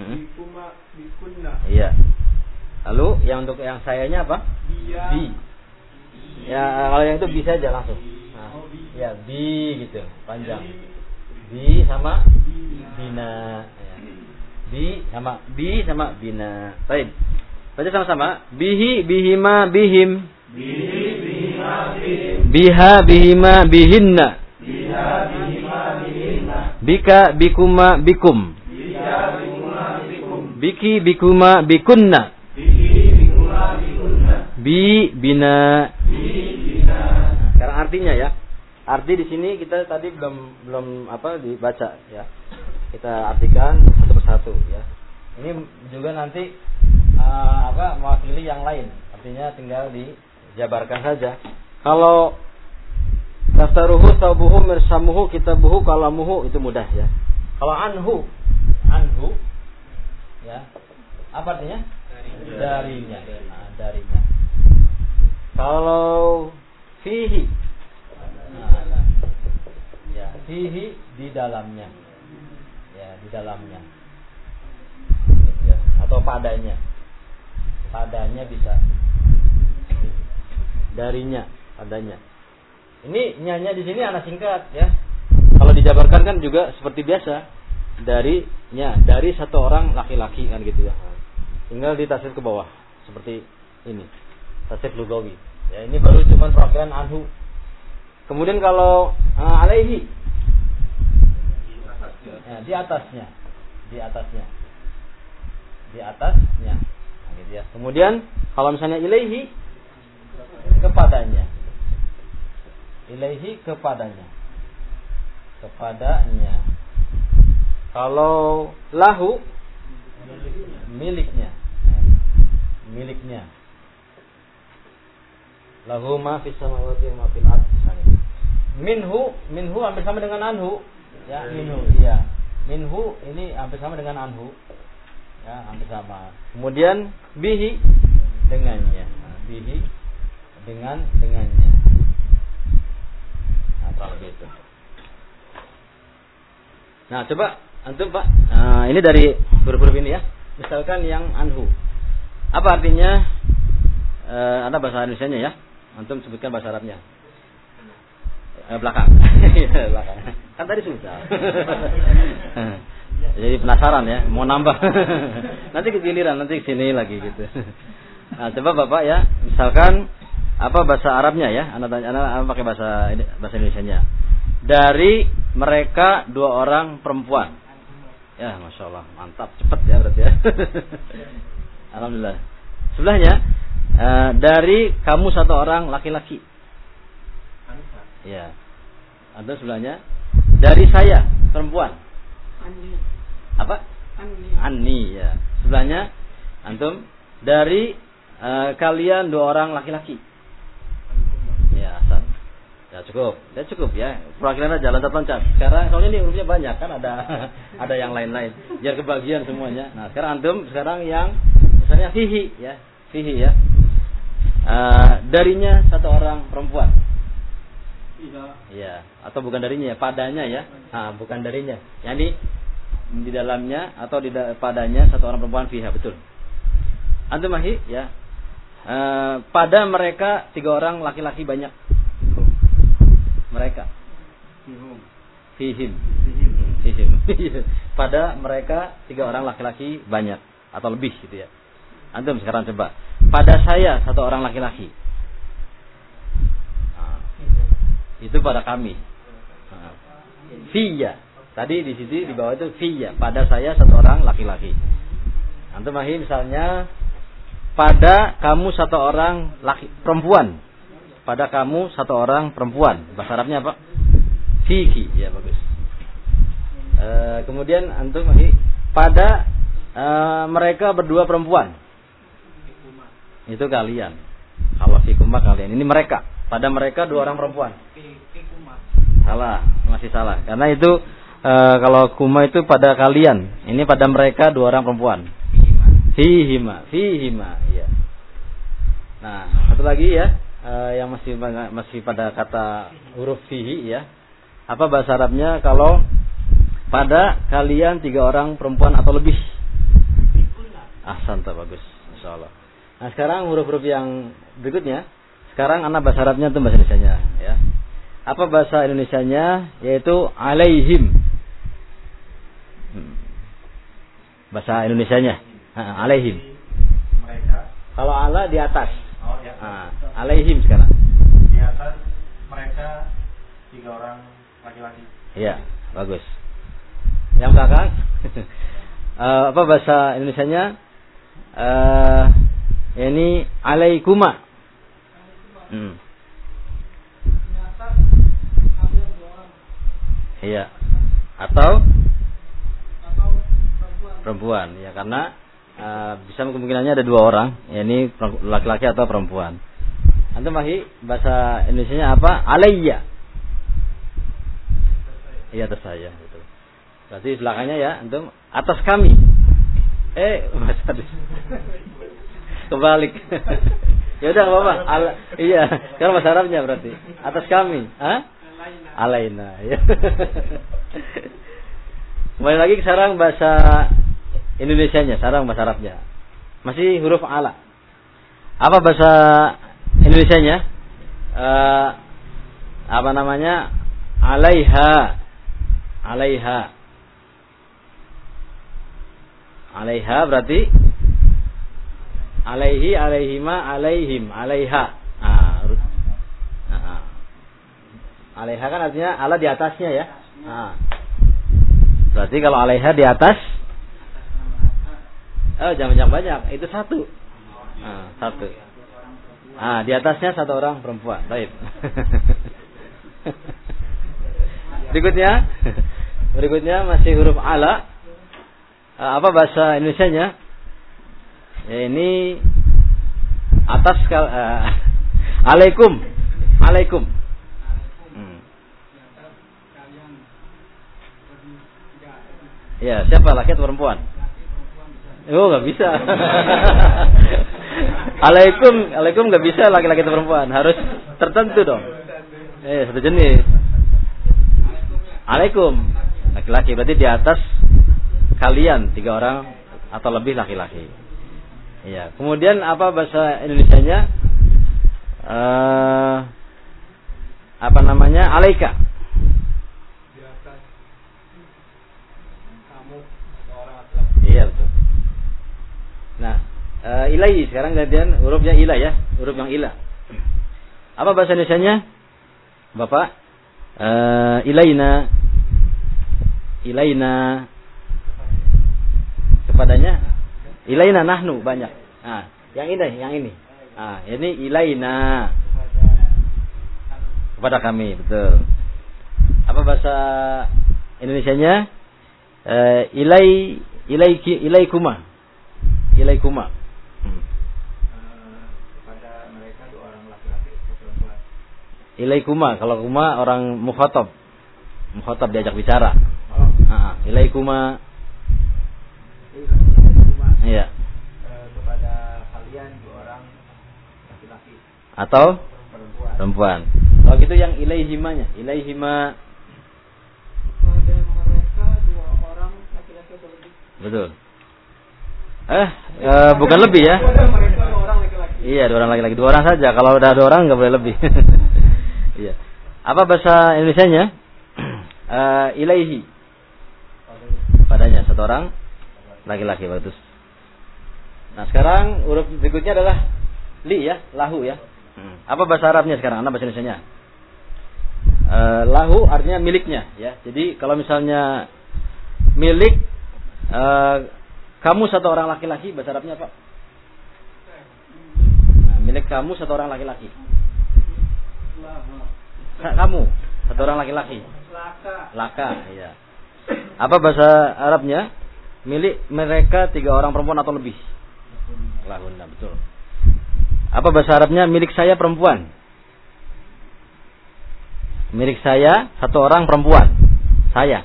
Hmm. bikuma bikunna Iya. Lalu yang untuk yang sayanya apa? biya Bi. Ya, kalau yang itu bisa aja langsung. Nah, oh bi ya, bi gitu, panjang. Bi, sama bina bina ya. bi sama bi sama bina baik baca sama-sama bihi bihima bihim biha bihima bihinna. Bika bikuma bikum. Biki bikuma bikunna. Bi bina. Bi bina sekarang artinya ya. Arti di sini kita tadi belum belum apa dibaca ya. Kita artikan satu persatu ya. Ini juga nanti uh, apa mewakili yang lain. Artinya tinggal dijabarkan saja kalau Daftaruhu, taubuhu, mirsamuhu, kitabuhu, kalamuhu itu mudah ya. Kalau anhu, anhu, ya, apa artinya? Darinya. Nah, darinya. Kalau fihi, nah, ya, fihi di dalamnya, ya, di dalamnya, ya, atau padanya, padanya bisa, darinya, padanya. Ini nyanya di sini anak singkat ya. Kalau dijabarkan kan juga seperti biasa dari nya dari satu orang laki-laki kan gitu ya. Tinggal ditasir ke bawah seperti ini. Tasir lugawi. Ya ini baru cuma perwakilan anhu. Kemudian kalau uh, alaihi ya, di atasnya, di atasnya, di atasnya, nah, gitu ya. Kemudian kalau misalnya ilaihi kepadanya, ilaihi kepadanya. Kepadanya. Kalau lahu miliknya. Miliknya. Lahu ma fis samawati wa ma fil misalnya. Minhu minhu hampir sama dengan anhu. Ya minhu iya. Minhu ini hampir sama dengan anhu. Ya hampir sama. Kemudian bihi dengannya. Nah, bihi dengan dengannya Nah, kurang lebih itu. Nah, coba antum Pak. Nah, ini dari huruf-huruf ini ya. Misalkan yang anhu. Apa artinya? Eh, ada bahasa Indonesia ya. Antum sebutkan bahasa Arabnya. Eh, belakang. <laughs> Iya, belakang. Kan tadi susah. <laughs> Jadi penasaran ya, mau nambah. <laughs> nanti giliran, nanti sini lagi gitu. Nah, coba Bapak ya, misalkan apa bahasa Arabnya ya? Anak tanya, anak pakai bahasa bahasa Indonesia-nya. Dari mereka dua orang perempuan. Ya, masya Allah, mantap, cepat ya berarti ya. <laughs> Alhamdulillah. Sebelahnya eh, dari kamu satu orang laki-laki. Ya. Ada sebelahnya dari saya perempuan. Ani. Apa? Ani. Ani ya. Sebelahnya antum dari eh, kalian dua orang laki-laki. Ya, Hasan. Ya cukup, ya cukup ya. Perwakilan jalan loncat. Sekarang soalnya ini hurufnya banyak kan ada <laughs> ada yang lain-lain. Biar kebagian semuanya. Nah sekarang antum sekarang yang misalnya fihi ya, fihi ya. Eh, darinya satu orang perempuan. Iya, atau bukan darinya ya, padanya ya. Nah, bukan darinya. Yani di dalamnya atau di da- padanya satu orang perempuan fiha betul. Antum mahi ya. Eh, pada mereka tiga orang laki-laki banyak. Mereka. Fihim. Fihim. <laughs> pada mereka tiga orang laki-laki banyak atau lebih gitu ya. Antum sekarang coba. Pada saya satu orang laki-laki. Nah, itu pada kami. Nah, Fiya. Tadi di sini di bawah itu fiya. Pada saya satu orang laki-laki. Antum mahi misalnya pada kamu satu orang laki perempuan. Pada kamu satu orang perempuan. Bahasa Arabnya apa? Fiki. Ya bagus. E, kemudian antum mahi pada e, mereka berdua perempuan. Itu kalian. Kalau fikuma kalian. Ini mereka. Pada mereka dua orang perempuan. Salah, masih salah. Karena itu e, kalau kuma itu pada kalian. Ini pada mereka dua orang perempuan. Fihima, fihima, ya. Nah, satu lagi ya, e, yang masih masih pada kata huruf fihi ya. Apa bahasa Arabnya kalau pada kalian tiga orang perempuan atau lebih? Ahsan, bagus, insya. Nah, sekarang huruf-huruf yang berikutnya. Sekarang anak bahasa Arabnya itu bahasa Indonesia ya. Apa bahasa Indonesianya? Yaitu alaihim. Hmm. Bahasa Indonesianya. Ha, alaihim. mereka Kalau ala di atas. oh ya Ah, alaihim sekarang. di atas mereka tiga orang laki-laki Iya, bagus. Yang belakang. <laughs> Eh, apa bahasa Indonesianya? Eh, ini alaikuma. Hmm. Iya. Atau perempuan ya karena eh, bisa kemungkinannya ada dua orang ya ini laki-laki atau perempuan antum mahi bahasa Indonesia apa alayya Iya atas saya. Betul. Berarti belakangnya ya, antum atas kami. Eh, Adis. Kebalik. <laughs> ya udah apa-apa. Iya, sekarang bahasa Arabnya berarti. Atas kami. Hah? Alaina. Ya. <laughs> Kembali lagi sekarang bahasa Indonesianya, sekarang bahasa Arabnya. Masih huruf ala. Apa bahasa Indonesianya? Eh, apa namanya? Alaiha. Alaiha. Alaiha berarti alaihi, alaihima, alaihim, alaiha. Ah. Ah, ah. Alaiha kan artinya ala di atasnya ya. Ah. Berarti kalau alaiha di atas Oh, jangan banyak-banyak. Itu satu. Ah, satu. Ah, di atasnya satu orang perempuan. Baik. <laughs> Berikutnya, berikutnya masih huruf ala. Ah, apa bahasa Indonesianya? Ya, ini atas kal ah, alaikum. Alaikum. Hmm. Ya, siapa laki atau perempuan? Oh, nggak bisa. <laughs> alaikum, alaikum nggak bisa laki-laki atau perempuan, harus tertentu dong. Eh, satu jenis. Alaikum, laki-laki berarti di atas kalian tiga orang atau lebih laki-laki. Iya. Kemudian apa bahasa Indonesianya? Eh, apa namanya? Alaika. Di atas kamu seorang laki-laki. Iya betul. Nah, uh, ilahi sekarang gantian hurufnya ilah ya, huruf yang ilah. Apa bahasa Indonesianya? Bapak? Uh, ilaina ilaina kepadanya ilaina nahnu banyak. Nah, yang ini, yang ini. Ah, ini ilaina kepada kami, betul. Apa bahasa Indonesianya? Uh, ilai ilaiki ilaikuma ilaikuma. Hmm. Kepada mereka dua orang laki-laki atau perempuan. Ilaikuma kalau kuma orang mukhatab. Mukhatab diajak bicara. Oh, Ah, ilaikuma. cuma Iya. kepada kalian dua orang laki-laki Atau perempuan. perempuan. Kalau gitu yang ilaihimanya, ilaihima. Pada mereka dua orang laki-laki atau lebih. Betul. Eh, eh, bukan lebih ya. Mereka dua orang laki-laki. Iya, dua orang laki-laki. Dua orang saja. Kalau udah dua orang nggak boleh lebih. <laughs> iya. Apa bahasa Indonesianya? <clears throat> Eh, ilaihi. Padanya satu orang laki-laki bagus. Nah sekarang huruf berikutnya adalah li ya, lahu ya. Hmm. Apa bahasa Arabnya sekarang? Apa bahasa Indonesianya? Eh, lahu artinya miliknya ya. Jadi kalau misalnya milik eh, kamu satu orang laki-laki bahasa Arabnya apa? Nah, milik kamu satu orang laki-laki. Ka- Kamu satu orang laki-laki. Laka. Laka, iya. Apa bahasa Arabnya? Milik mereka tiga orang perempuan atau lebih. Lahunna, betul. Apa bahasa Arabnya? Milik saya perempuan. Milik saya satu orang perempuan. Saya.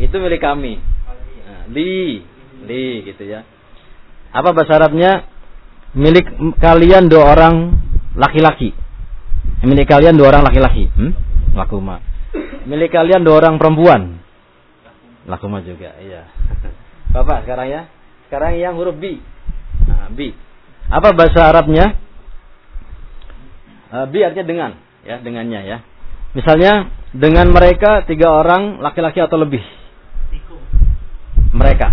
Itu milik kami. Li, li gitu ya. Apa bahasa Arabnya? Milik kalian dua orang laki-laki. Milik kalian dua orang laki-laki. Hmm? Lakuma. Milik kalian dua orang perempuan. Lakuma juga, iya. <laughs> Bapak sekarang ya. Sekarang yang huruf B. Nah, B. Apa bahasa Arabnya? Eh, B artinya dengan, ya, dengannya ya. Misalnya dengan mereka tiga orang laki-laki atau lebih. Mereka.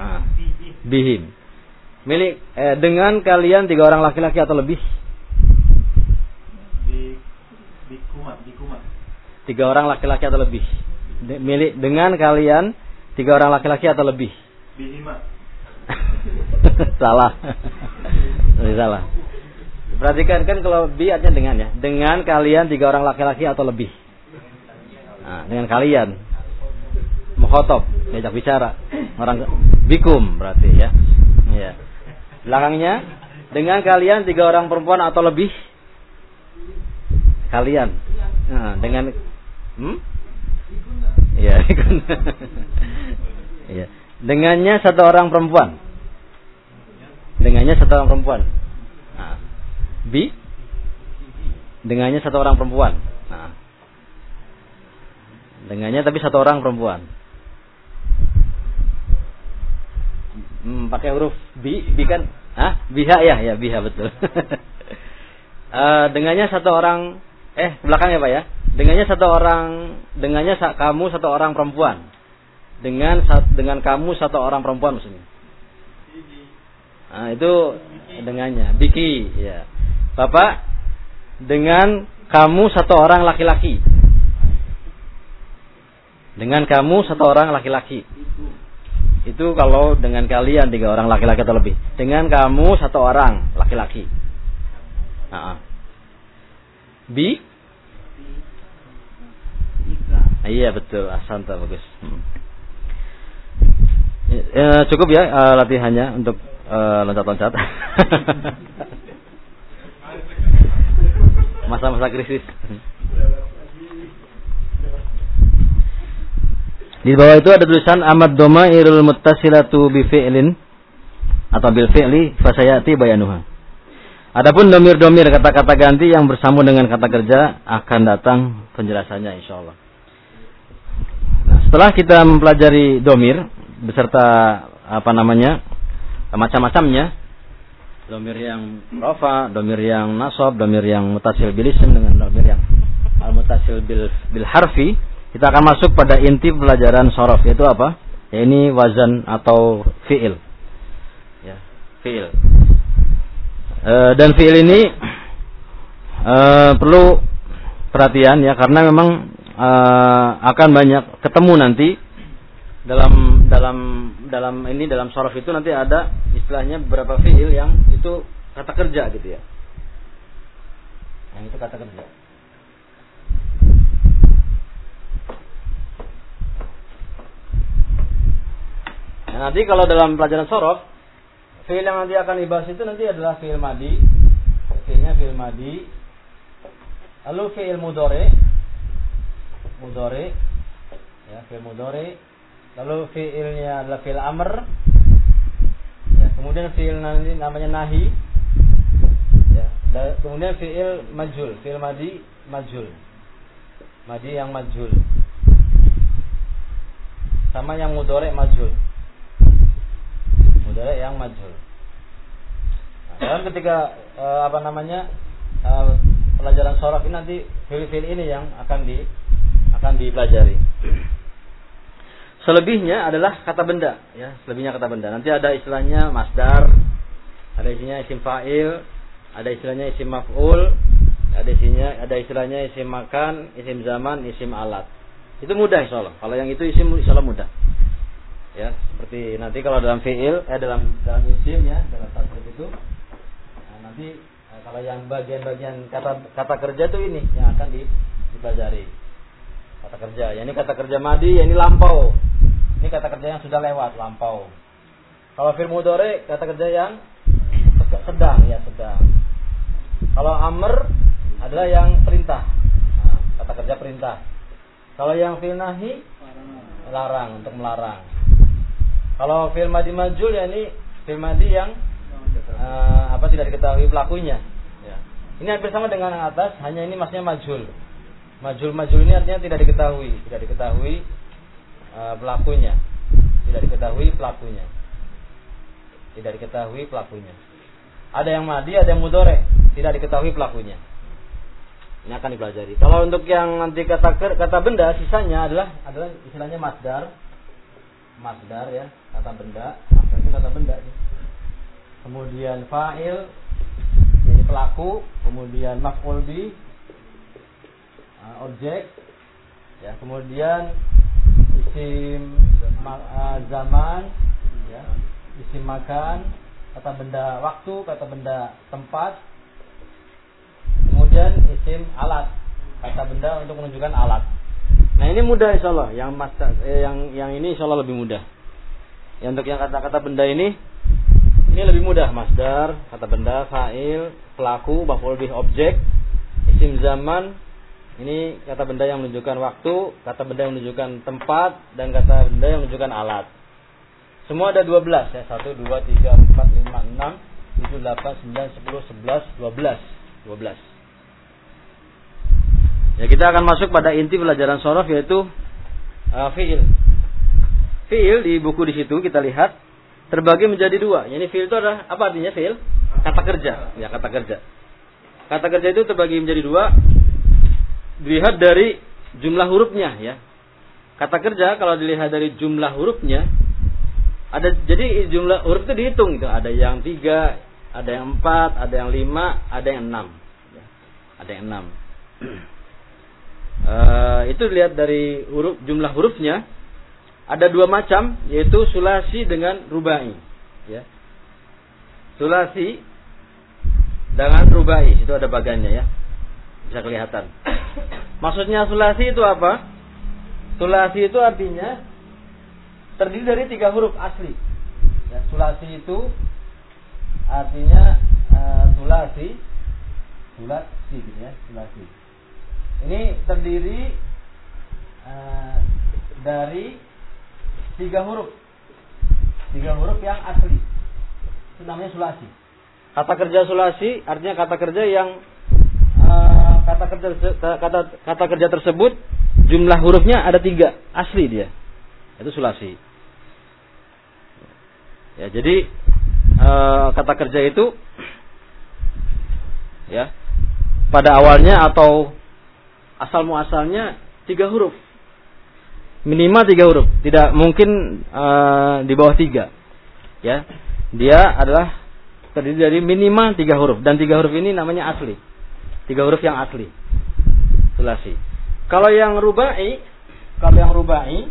Ah, bihim. Milik eh, dengan kalian tiga orang laki-laki atau lebih. Tiga orang laki-laki atau lebih. De- milik dengan kalian tiga orang laki-laki atau lebih. Bihima. <laughs> salah. Salah. Perhatikan kan kalau bi artinya dengan ya. Dengan kalian tiga orang laki-laki atau lebih. Nah, dengan kalian. Mukhotob, diajak bicara. Orang bikum berarti ya. Iya. Belakangnya dengan kalian tiga orang perempuan atau lebih. Kalian. Nah, dengan Hmm? <laughs> Ikun. Iya. Dengannya satu orang perempuan. Dengannya satu orang perempuan. Nah. Bi dengannya satu orang perempuan. Nah. Dengannya tapi satu orang perempuan. Hmm, pakai huruf bi, bi kan? Ah, biha ya, ya biha betul. uh, <laughs> dengannya satu orang, eh belakang ya pak ya. Dengannya satu orang, dengannya sa, kamu satu orang perempuan. Dengan dengan kamu satu orang perempuan maksudnya. Nah, itu dengannya. Biki, ya. Bapak dengan kamu satu orang laki-laki. Dengan kamu satu orang laki-laki. Itu kalau dengan kalian tiga orang laki-laki atau lebih. Dengan kamu satu orang laki-laki. Nah, bi? Iya betul, asanta bagus. Hmm. E, cukup ya uh, latihannya untuk uh, loncat-loncat. <laughs> Masa-masa krisis. Di bawah itu ada tulisan amad doma irul muttasilatu bi fi'lin atau bil fi'li fasayati bayanuha. Adapun domir-domir kata-kata ganti yang bersambung dengan kata kerja akan datang penjelasannya insyaallah. Nah, setelah kita mempelajari domir beserta apa namanya macam-macamnya, domir yang rofa, domir yang nasab, domir yang mutasil bilisim dengan domir yang al mutasil bil, bil harfi, kita akan masuk pada inti pelajaran sorof yaitu apa? Ya, ini wazan atau fiil. Ya, fiil. E, dan fiil ini e, perlu perhatian ya karena memang e, akan banyak ketemu nanti dalam dalam dalam ini dalam sorof itu nanti ada istilahnya beberapa fiil yang itu kata kerja gitu ya. Yang itu kata kerja. Nah, nanti kalau dalam pelajaran sorof, fiil yang nanti akan dibahas itu nanti adalah fiil madi, fiilnya fiil madi, lalu fiil mudore, mudore, ya fiil mudore, lalu fiilnya adalah fiil amr, ya, kemudian fiil nanti namanya nahi, ya, kemudian fiil majul, fiil madi majul, madi yang majul, sama yang mudore majul mudara yang majhul. Nah, ketika uh, apa namanya uh, pelajaran sorof ini nanti fil-fil ini yang akan di akan dipelajari. Selebihnya adalah kata benda, ya. Selebihnya kata benda. Nanti ada istilahnya masdar, ada istilahnya isim fa'il, ada istilahnya isim maf'ul, ada istilahnya ada istilahnya isim makan, isim zaman, isim alat. Itu mudah insyaallah. Kalau yang itu isim insyaallah mudah ya seperti nanti kalau dalam fiil eh dalam dalam isim ya dalam tasrif itu nah, nanti eh, kalau yang bagian-bagian kata kata kerja itu ini yang akan dipelajari. Kata kerja ya ini kata kerja madi ya ini lampau. Ini kata kerja yang sudah lewat lampau. Kalau fil mudore kata kerja yang sedang ya sedang. Kalau amr adalah yang perintah. Nah, kata kerja perintah. Kalau yang fil nahi larang untuk melarang kalau film madi majul ya ini film madi yang uh, apa tidak diketahui pelakunya. Ya. Ini hampir sama dengan yang atas, hanya ini maksudnya majul. Majul majul ini artinya tidak diketahui, tidak diketahui uh, pelakunya, tidak diketahui pelakunya, tidak diketahui pelakunya. Ada yang madi, ada yang mudore, tidak diketahui pelakunya. Ini akan dipelajari. Kalau untuk yang nanti kata kata benda, sisanya adalah adalah istilahnya masdar, masdar ya kata benda. Kata benda ya. kemudian fa'il jadi pelaku. Kemudian maf'ul bi uh, objek. Ya kemudian isim uh, zaman. Ya isim makan. Kata benda waktu kata benda tempat. Kemudian isim alat. Kata benda untuk menunjukkan alat. Nah ini mudah insya Allah. Yang master, eh, yang yang ini insya Allah lebih mudah. Ya, untuk yang kata-kata benda ini, ini lebih mudah. Masdar, kata benda, fa'il, pelaku, maf'ul bih objek, isim zaman, Ini kata benda yang menunjukkan waktu, kata benda yang menunjukkan tempat, dan kata benda yang menunjukkan alat. Semua ada 12 ya. 1, 2, 3, 4, 5, 6, 7, 8, 9, 10, 11, 12. 12. Ya kita akan masuk pada inti pelajaran sorof yaitu uh, fiil. Fiil di buku di situ kita lihat terbagi menjadi dua. Ini fiil itu adalah apa artinya fiil? Kata kerja. Ya kata kerja. Kata kerja itu terbagi menjadi dua. Dilihat dari jumlah hurufnya ya. Kata kerja kalau dilihat dari jumlah hurufnya ada jadi jumlah huruf itu dihitung gitu. Ada yang tiga, ada yang empat, ada yang lima, ada yang enam. Ya. Ada yang enam. uh, <clears throat> itu dilihat dari huruf jumlah hurufnya ada dua macam yaitu sulasi dengan rubai ya. Sulasi dengan rubai itu ada bagannya ya. Bisa kelihatan. Maksudnya sulasi itu apa? Sulasi itu artinya terdiri dari tiga huruf asli. Ya, sulasi itu artinya uh, sulasi sulasi gitu ya sulasi. Ini terdiri uh, dari tiga huruf. Tiga huruf yang asli. Itu namanya sulasi. Kata kerja sulasi artinya kata kerja yang uh, kata kerja kata kata kerja tersebut jumlah hurufnya ada tiga asli dia. Itu sulasi. Ya, jadi uh, kata kerja itu ya pada awalnya atau asal muasalnya tiga huruf minimal tiga huruf. Tidak mungkin uh, di bawah tiga. Ya. Dia adalah terdiri dari minimal tiga huruf. Dan tiga huruf ini namanya asli. Tiga huruf yang asli. Sulasi kalau yang rubai kalau yang rubai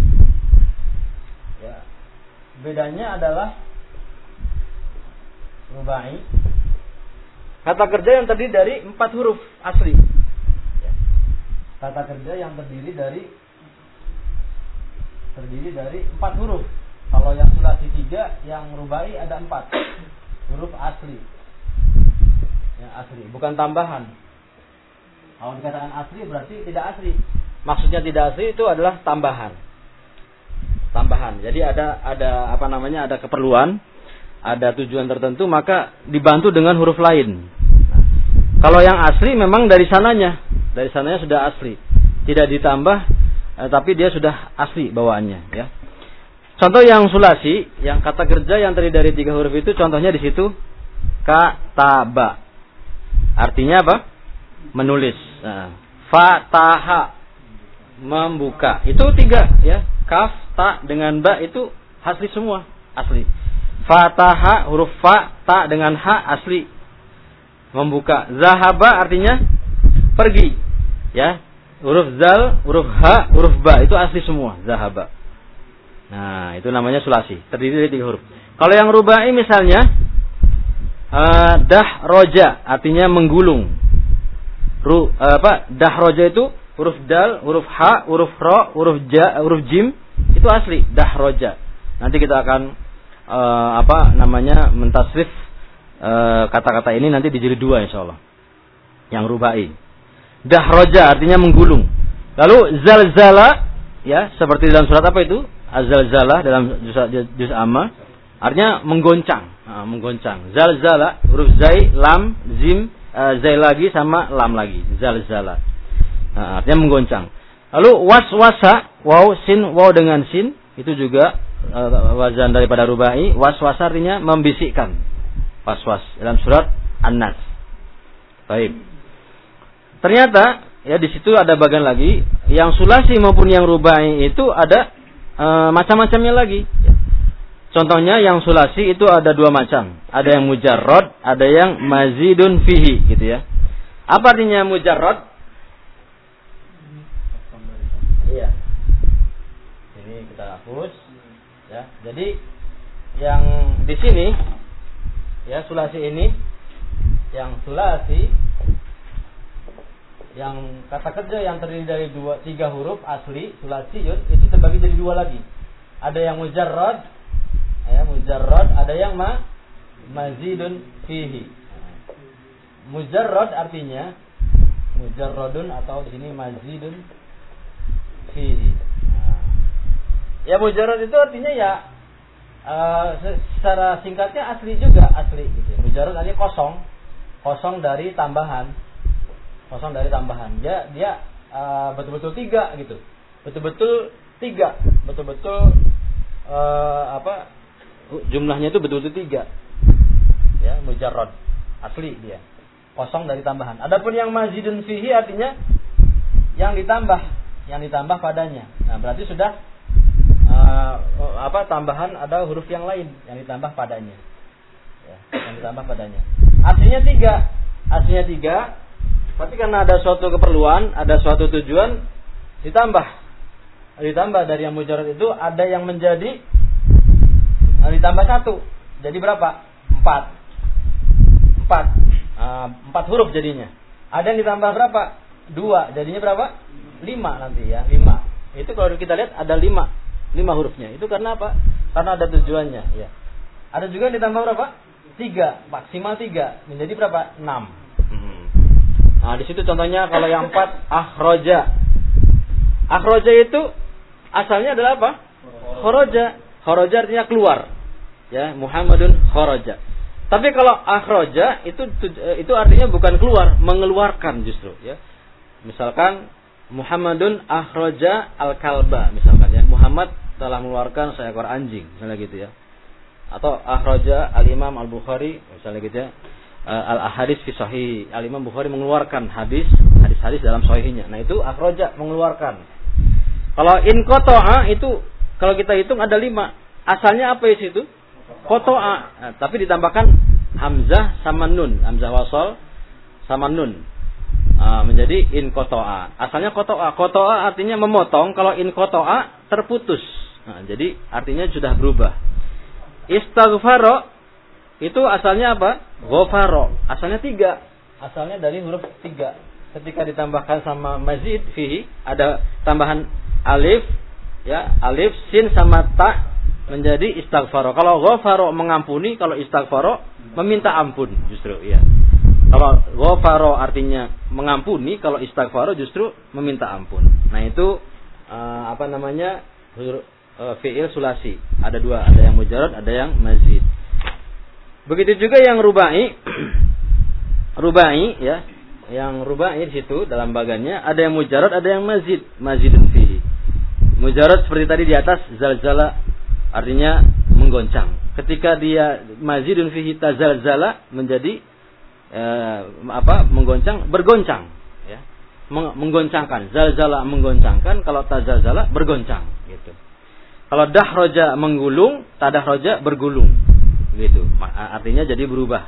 ya, bedanya adalah rubai. Kata kerja yang terdiri dari empat huruf asli. Kata kerja yang terdiri dari terdiri dari empat huruf. Kalau yang sulasi tiga, yang rubai ada empat huruf asli. Yang asli, bukan tambahan. Kalau dikatakan asli berarti tidak asli. Maksudnya tidak asli itu adalah tambahan. Tambahan. Jadi ada ada apa namanya ada keperluan, ada tujuan tertentu maka dibantu dengan huruf lain. kalau yang asli memang dari sananya, dari sananya sudah asli. Tidak ditambah tapi dia sudah asli bawaannya ya. Contoh yang sulasi, yang kata kerja yang terdiri dari tiga huruf itu contohnya di situ kataba. Artinya apa? Menulis. Nah, fataha membuka. Itu tiga ya. Kaf, ta dengan ba itu asli semua, asli. Fataha huruf fa, ta dengan ha asli. Membuka. Zahaba artinya pergi. Ya, huruf zal, huruf ha, huruf ba itu asli semua zahaba. Nah, itu namanya sulasi, terdiri dari tiga huruf. Kalau yang rubai misalnya uh, dah roja artinya menggulung. Ru, uh, apa? Dah roja itu huruf dal, huruf ha, huruf ro, huruf ja, huruf jim itu asli dah roja. Nanti kita akan uh, apa namanya mentasrif kata-kata uh, ini nanti di jilid dua insya Allah. Yang rubai dahroja artinya menggulung. Lalu zalzala ya seperti dalam surat apa itu? Azalzala dalam juz, juz amma artinya menggoncang, nah, menggoncang. Zalzala huruf zai, lam, zim, uh, zai lagi sama lam lagi. Zalzala. Nah, artinya menggoncang. Lalu waswasa, waw sin, waw dengan sin itu juga uh, wazan daripada rubai. Waswasa artinya membisikkan. Waswas dalam surat An-Nas. Baik. Ternyata ya di situ ada bagian lagi yang sulasi maupun yang rubai itu ada e, macam-macamnya lagi. Contohnya yang sulasi itu ada dua macam. Ada yang mujarrod, ada yang mazidun fihi gitu ya. Apa artinya mujarrod? Iya. Ini kita hapus ya. Jadi yang di sini ya sulasi ini yang sulasi yang kata kerja yang terdiri dari dua tiga huruf asli sulasiyun itu terbagi jadi dua lagi. Ada yang mujarrad, ya mujarrad, ada yang ma mazidun fihi. Mujarrad artinya mujarradun atau di sini mazidun fihi. Ya mujarrad itu artinya ya uh, secara singkatnya asli juga asli gitu. Mujarrad artinya kosong, kosong dari tambahan, kosong dari tambahan. Dia dia uh, betul-betul tiga gitu, betul-betul tiga, betul-betul uh, apa jumlahnya itu betul-betul tiga. Ya mujarrad asli dia kosong dari tambahan. Adapun yang mazidun fihi artinya yang ditambah, yang ditambah padanya. Nah, berarti sudah uh, apa tambahan ada huruf yang lain yang ditambah padanya. Ya, yang ditambah padanya. Aslinya tiga, aslinya tiga. Tapi karena ada suatu keperluan, ada suatu tujuan, ditambah, ditambah dari yang mujarad itu ada yang menjadi ditambah satu. Jadi berapa? Empat. Empat uh, empat huruf jadinya. Ada yang ditambah berapa? Dua. Jadinya berapa? Lima nanti ya. Lima. Itu kalau kita lihat ada lima. Lima hurufnya. Itu karena apa? Karena ada tujuannya. Ya. Ada juga yang ditambah berapa? Tiga. Maksimal tiga. Menjadi berapa? Enam. Nah di situ contohnya kalau yang empat ahroja. Ahroja itu asalnya adalah apa? Khoroja. Khoroja artinya keluar. Ya, Muhammadun khoroja. Tapi kalau akhroja itu itu artinya bukan keluar, mengeluarkan justru ya. Misalkan Muhammadun akhroja al-kalba misalkan ya. Muhammad telah mengeluarkan seekor anjing misalnya gitu ya. Atau akhroja al-Imam al-Bukhari misalnya gitu ya. Eh, Al-Ahadis fi sahih. Al-Imam Bukhari mengeluarkan hadis hadis-hadis dalam sahihnya. Nah, itu akhroja mengeluarkan. Kalau in kotoa itu kalau kita hitung ada lima. Asalnya apa di situ? Kotoa, nah, tapi ditambahkan hamzah sama nun, hamzah wasol sama nun. Uh, menjadi in kotoa. Asalnya kotoa. Kotoa artinya memotong. Kalau in kotoa terputus. Nah, jadi artinya sudah berubah. Istighfaro itu asalnya apa? Gofaro. Asalnya tiga. Asalnya dari huruf tiga. Ketika ditambahkan sama mazid fihi ada tambahan alif, ya alif, sin sama ta menjadi istighfaro. Kalau ghafaro mengampuni, kalau istighfaro meminta ampun justru ya. Kalau ghafaro artinya mengampuni, kalau istighfaro justru meminta ampun. Nah, itu uh, apa namanya? Uh, fi'il sulasi. Ada dua, ada yang mujarad, ada yang mazid. Begitu juga yang rubai. <clears throat> rubai ya. Yang rubai di situ dalam bagannya ada yang mujarad, ada yang mazid. Mazidun fihi. Mujarad seperti tadi di atas zalzala artinya menggoncang. Ketika dia mazidun fihi tazalzala menjadi eh, apa? menggoncang, bergoncang ya. Menggoncangkan, zalzala menggoncangkan, kalau tazalzala bergoncang gitu. Kalau dahroja menggulung, tadahroja bergulung. Gitu. Artinya jadi berubah.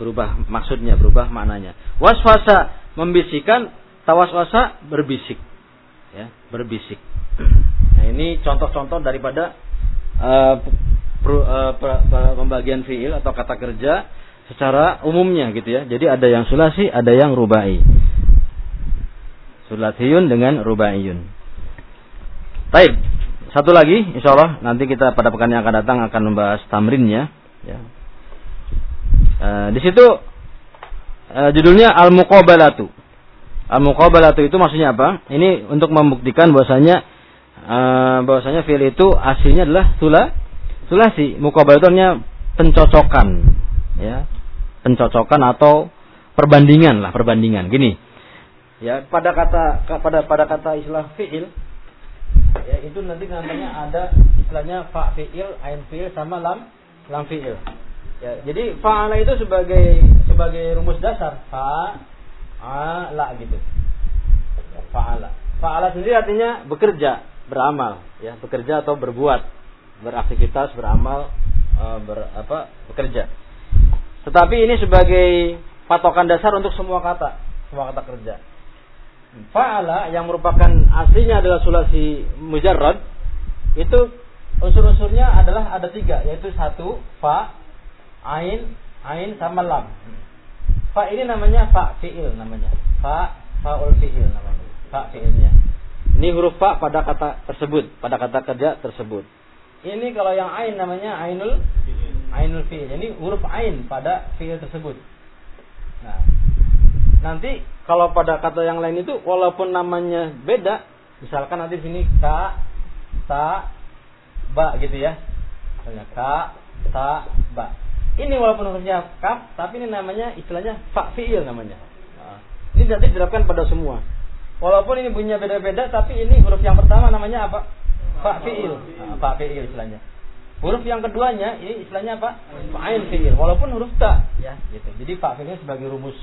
Berubah maksudnya, berubah maknanya. Waswasa membisikkan, tawaswasa berbisik. Ya, berbisik. <clears throat> Nah, ini contoh-contoh daripada uh, uh, pembagian fiil atau kata kerja secara umumnya gitu ya. Jadi ada yang sulasi, ada yang rubai. Sulasiyun dengan rubaiyun. Baik, satu lagi insya Allah nanti kita pada pekan yang akan datang akan membahas tamrinnya. Ya. Uh, di situ uh, judulnya al-muqabalatu. Al-muqabalatu itu maksudnya apa? Ini untuk membuktikan bahwasanya uh, bahwasanya fi'il itu aslinya adalah sula sulasi. Muqabal itu pencocokan, ya. Pencocokan atau perbandingan lah, perbandingan. Gini. Ya, pada kata pada pada kata istilah fi'il ya itu nanti namanya ada istilahnya fa fi'il, ain fi'il sama lam lam fi'il. Ya, jadi fa'ala itu sebagai sebagai rumus dasar fa a la gitu. Ya, fa'ala. Fa'ala sendiri artinya bekerja beramal, ya bekerja atau berbuat, beraktivitas, beramal, e, ber, apa, bekerja. Tetapi ini sebagai patokan dasar untuk semua kata, semua kata kerja. Fa'ala yang merupakan aslinya adalah sulasi mujarrad itu unsur-unsurnya adalah ada tiga yaitu satu fa, ain, ain sama lam. Fa ini namanya fa fiil namanya. Fa faul fiil namanya. Fa fiilnya. Ini huruf fa pada kata tersebut, pada kata kerja tersebut. Ini kalau yang ain namanya ainul ainul fi'il. Ini huruf ain pada fi'il tersebut. Nah, nanti kalau pada kata yang lain itu walaupun namanya beda, misalkan nanti sini ka, ta, ba gitu ya. Misalnya ka, ta, ba. Ini walaupun hurufnya kaf, tapi ini namanya istilahnya fa fiil namanya. Nah, ini nanti diterapkan pada semua. Walaupun ini bunyinya beda-beda, tapi ini huruf yang pertama namanya apa? Fa fiil. Nah, fa istilahnya. Huruf yang keduanya ini istilahnya apa? Fa'il fiil. Walaupun huruf ta, ya, gitu. Jadi fa sebagai rumus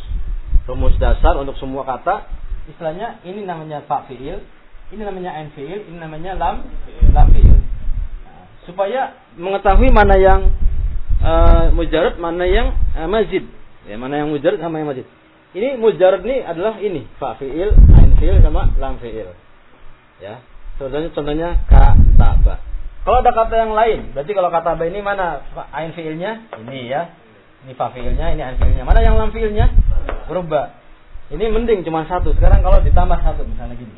rumus dasar untuk semua kata. Istilahnya ini namanya fa fiil, ini namanya ain ini namanya lam lam fiil. Nah, supaya mengetahui mana yang uh, mujarad, mana yang uh, mazid. Ya, mana yang mujarad sama yang mazid. Ini mujarad ini adalah ini fa fiil, ain fiil sama lam fiil. Ya. Contohnya contohnya ka ta ba. Kalau ada kata yang lain, berarti kalau kata ini mana ain fiilnya? Ini ya. Ini fa fiilnya, ini ain fiilnya. Mana yang lam fiilnya? Ba. Ini mending cuma satu. Sekarang kalau ditambah satu misalnya gini.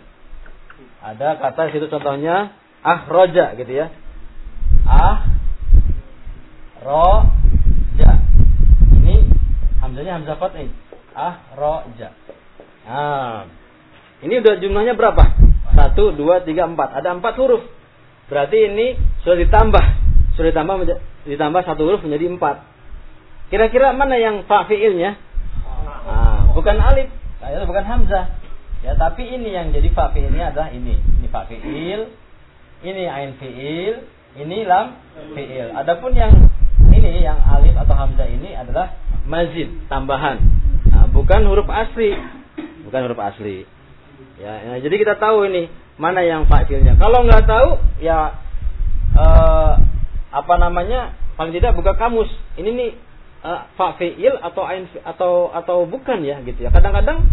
Ada kata situ contohnya ah roja gitu ya. Ah roja. Ini hamzanya hamzah fathah. Ah roja. Nah, ini udah jumlahnya berapa? Satu, dua, tiga, empat. Ada empat huruf. Berarti ini sudah ditambah. Sudah ditambah ditambah satu huruf menjadi empat. Kira-kira mana yang fa fiilnya? Nah, bukan alif, bukan hamzah. Ya, tapi ini yang jadi fa fiilnya adalah ini. Ini fa fiil, ini ain fiil, ini lam fiil. Adapun yang ini yang alif atau hamzah ini adalah mazid, tambahan. Nah, bukan huruf asli. Bukan huruf asli. Ya, ya, jadi kita tahu ini mana yang fa'ilnya. Kalau nggak tahu, ya eh, apa namanya? Paling tidak buka kamus. Ini nih uh, fa'il atau ain atau atau bukan ya gitu ya. Kadang-kadang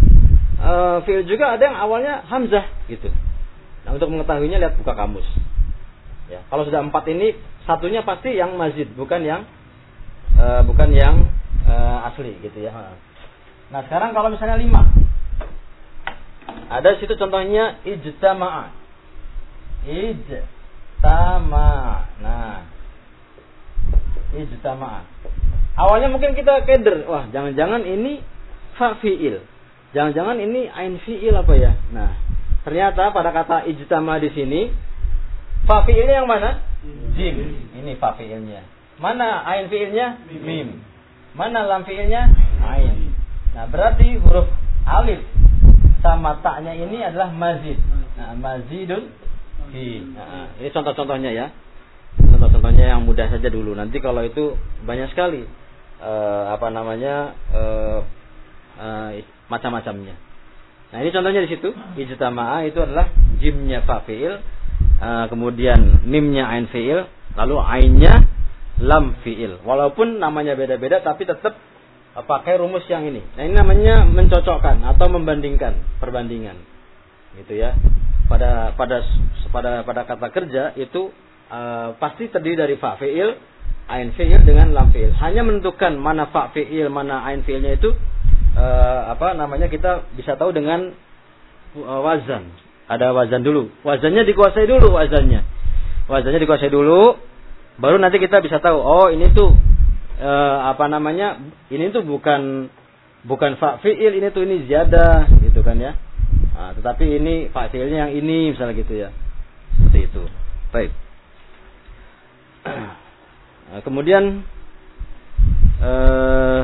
uh, fi'il juga ada yang awalnya hamzah gitu. Nah, untuk mengetahuinya lihat buka kamus. Ya, kalau sudah empat ini satunya pasti yang mazid, bukan yang uh, bukan yang uh, asli gitu ya. Nah, sekarang kalau misalnya lima, ada situ contohnya ijtama'a. Ijtama'a. Nah, ijtama'a. Awalnya mungkin kita keder, wah jangan-jangan ini fa fiil. Jangan-jangan ini ain fiil apa ya? Nah, ternyata pada kata ijtama di sini fa fiilnya yang mana? Jim. Ini fa fiilnya. Mana ain fiilnya? Mim. Mana lam fiilnya? Ain. Nah, berarti huruf alif sama taknya ini adalah mazid. Nah, mazidun fi. Nah, ini contoh-contohnya ya. Contoh-contohnya yang mudah saja dulu. Nanti kalau itu banyak sekali uh, apa namanya uh, uh, macam-macamnya. Nah ini contohnya di situ ijtama'a itu adalah jimnya fa'il, uh, kemudian mimnya ain fiil, lalu ainnya lam fiil. Walaupun namanya beda-beda tapi tetap pakai rumus yang ini. Nah ini namanya mencocokkan atau membandingkan perbandingan, gitu ya. Pada pada pada pada kata kerja itu uh, pasti terdiri dari fa'il, ain fi'il dengan lam fi'il. Hanya menentukan mana fa fi'il, mana ain fi'ilnya itu uh, apa namanya kita bisa tahu dengan uh, wazan. Ada wazan dulu. Wazannya dikuasai dulu wazannya. Wazannya dikuasai dulu baru nanti kita bisa tahu oh ini tuh uh, apa namanya? Ini tuh bukan bukan fa fi'il ini tuh ini ziyadah gitu kan ya. Nah, tetapi ini fa fi'ilnya yang ini misalnya gitu ya. Seperti itu. Baik. <clears throat> Nah, kemudian eh,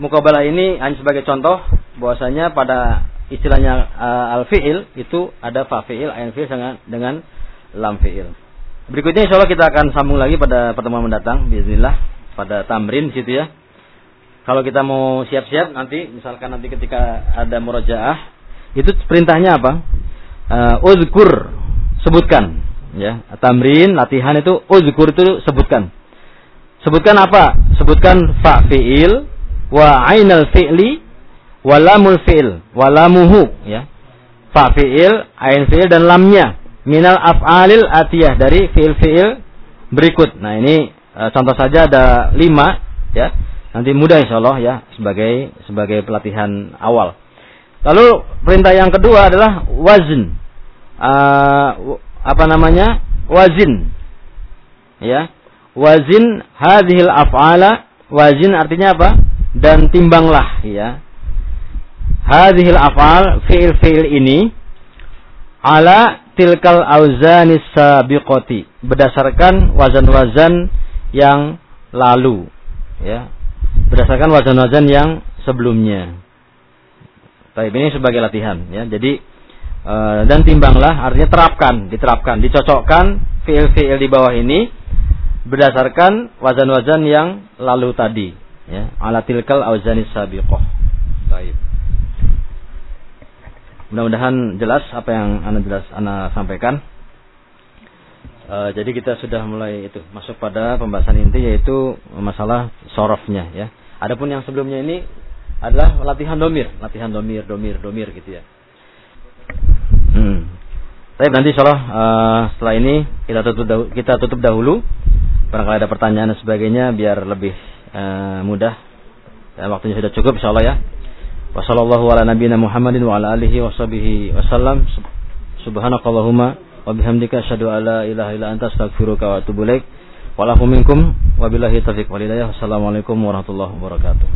mukabalah ini hanya sebagai contoh bahwasanya pada istilahnya uh, al fiil itu ada fa fiil, ain fiil dengan dengan lam fiil. Berikutnya insya Allah kita akan sambung lagi pada pertemuan mendatang, Bismillah pada tamrin situ ya. Kalau kita mau siap-siap nanti, misalkan nanti ketika ada murojaah, itu perintahnya apa? Uh, sebutkan, ya. Tamrin, latihan itu uzkur itu sebutkan. Sebutkan apa? Sebutkan fa fi'il wa ainal fi'li wa lamul fi'il wa lamuhu ya. Fa fi'il, ain fi'il dan lamnya minal af'alil atiyah dari fi'il-fi'il berikut. Nah, ini e, contoh saja ada lima ya. Nanti mudah insyaallah ya sebagai sebagai pelatihan awal. Lalu perintah yang kedua adalah wazn. Uh, apa namanya? Wazin. Ya wazin hadhil af'ala. Wazin artinya apa? Dan timbanglah ya hadhil afal fiil-fiil ini ala tilkal auzanis sabiqati berdasarkan wazan-wazan yang lalu ya. Berdasarkan wazan-wazan yang sebelumnya. Baik, ini sebagai latihan ya. Jadi e, dan timbanglah artinya terapkan, diterapkan, dicocokkan fiil-fiil di bawah ini berdasarkan wazan-wazan yang lalu tadi ya. Ala tilkal auzanis sabiqah. Baik. Mudah-mudahan jelas apa yang Anda jelas Anda sampaikan. E, jadi kita sudah mulai itu masuk pada pembahasan inti yaitu masalah sorofnya ya. Adapun yang sebelumnya ini adalah latihan domir, latihan domir, domir, domir gitu ya. Hmm. Tapi nanti insyaallah uh, setelah ini kita tutup kita tutup dahulu. Barangkali ada pertanyaan dan sebagainya biar lebih uh, mudah. Dan waktunya sudah cukup insyaallah ya. Wassallallahu ala nabiyina Muhammadin wa ala alihi washabihi wasallam. Subhanakallahumma wa bihamdika asyhadu an la ilaha illa anta astaghfiruka wa atubu ilaik. Wa minkum wabillahi taufiq walhidayah. Wassalamualaikum warahmatullahi wabarakatuh.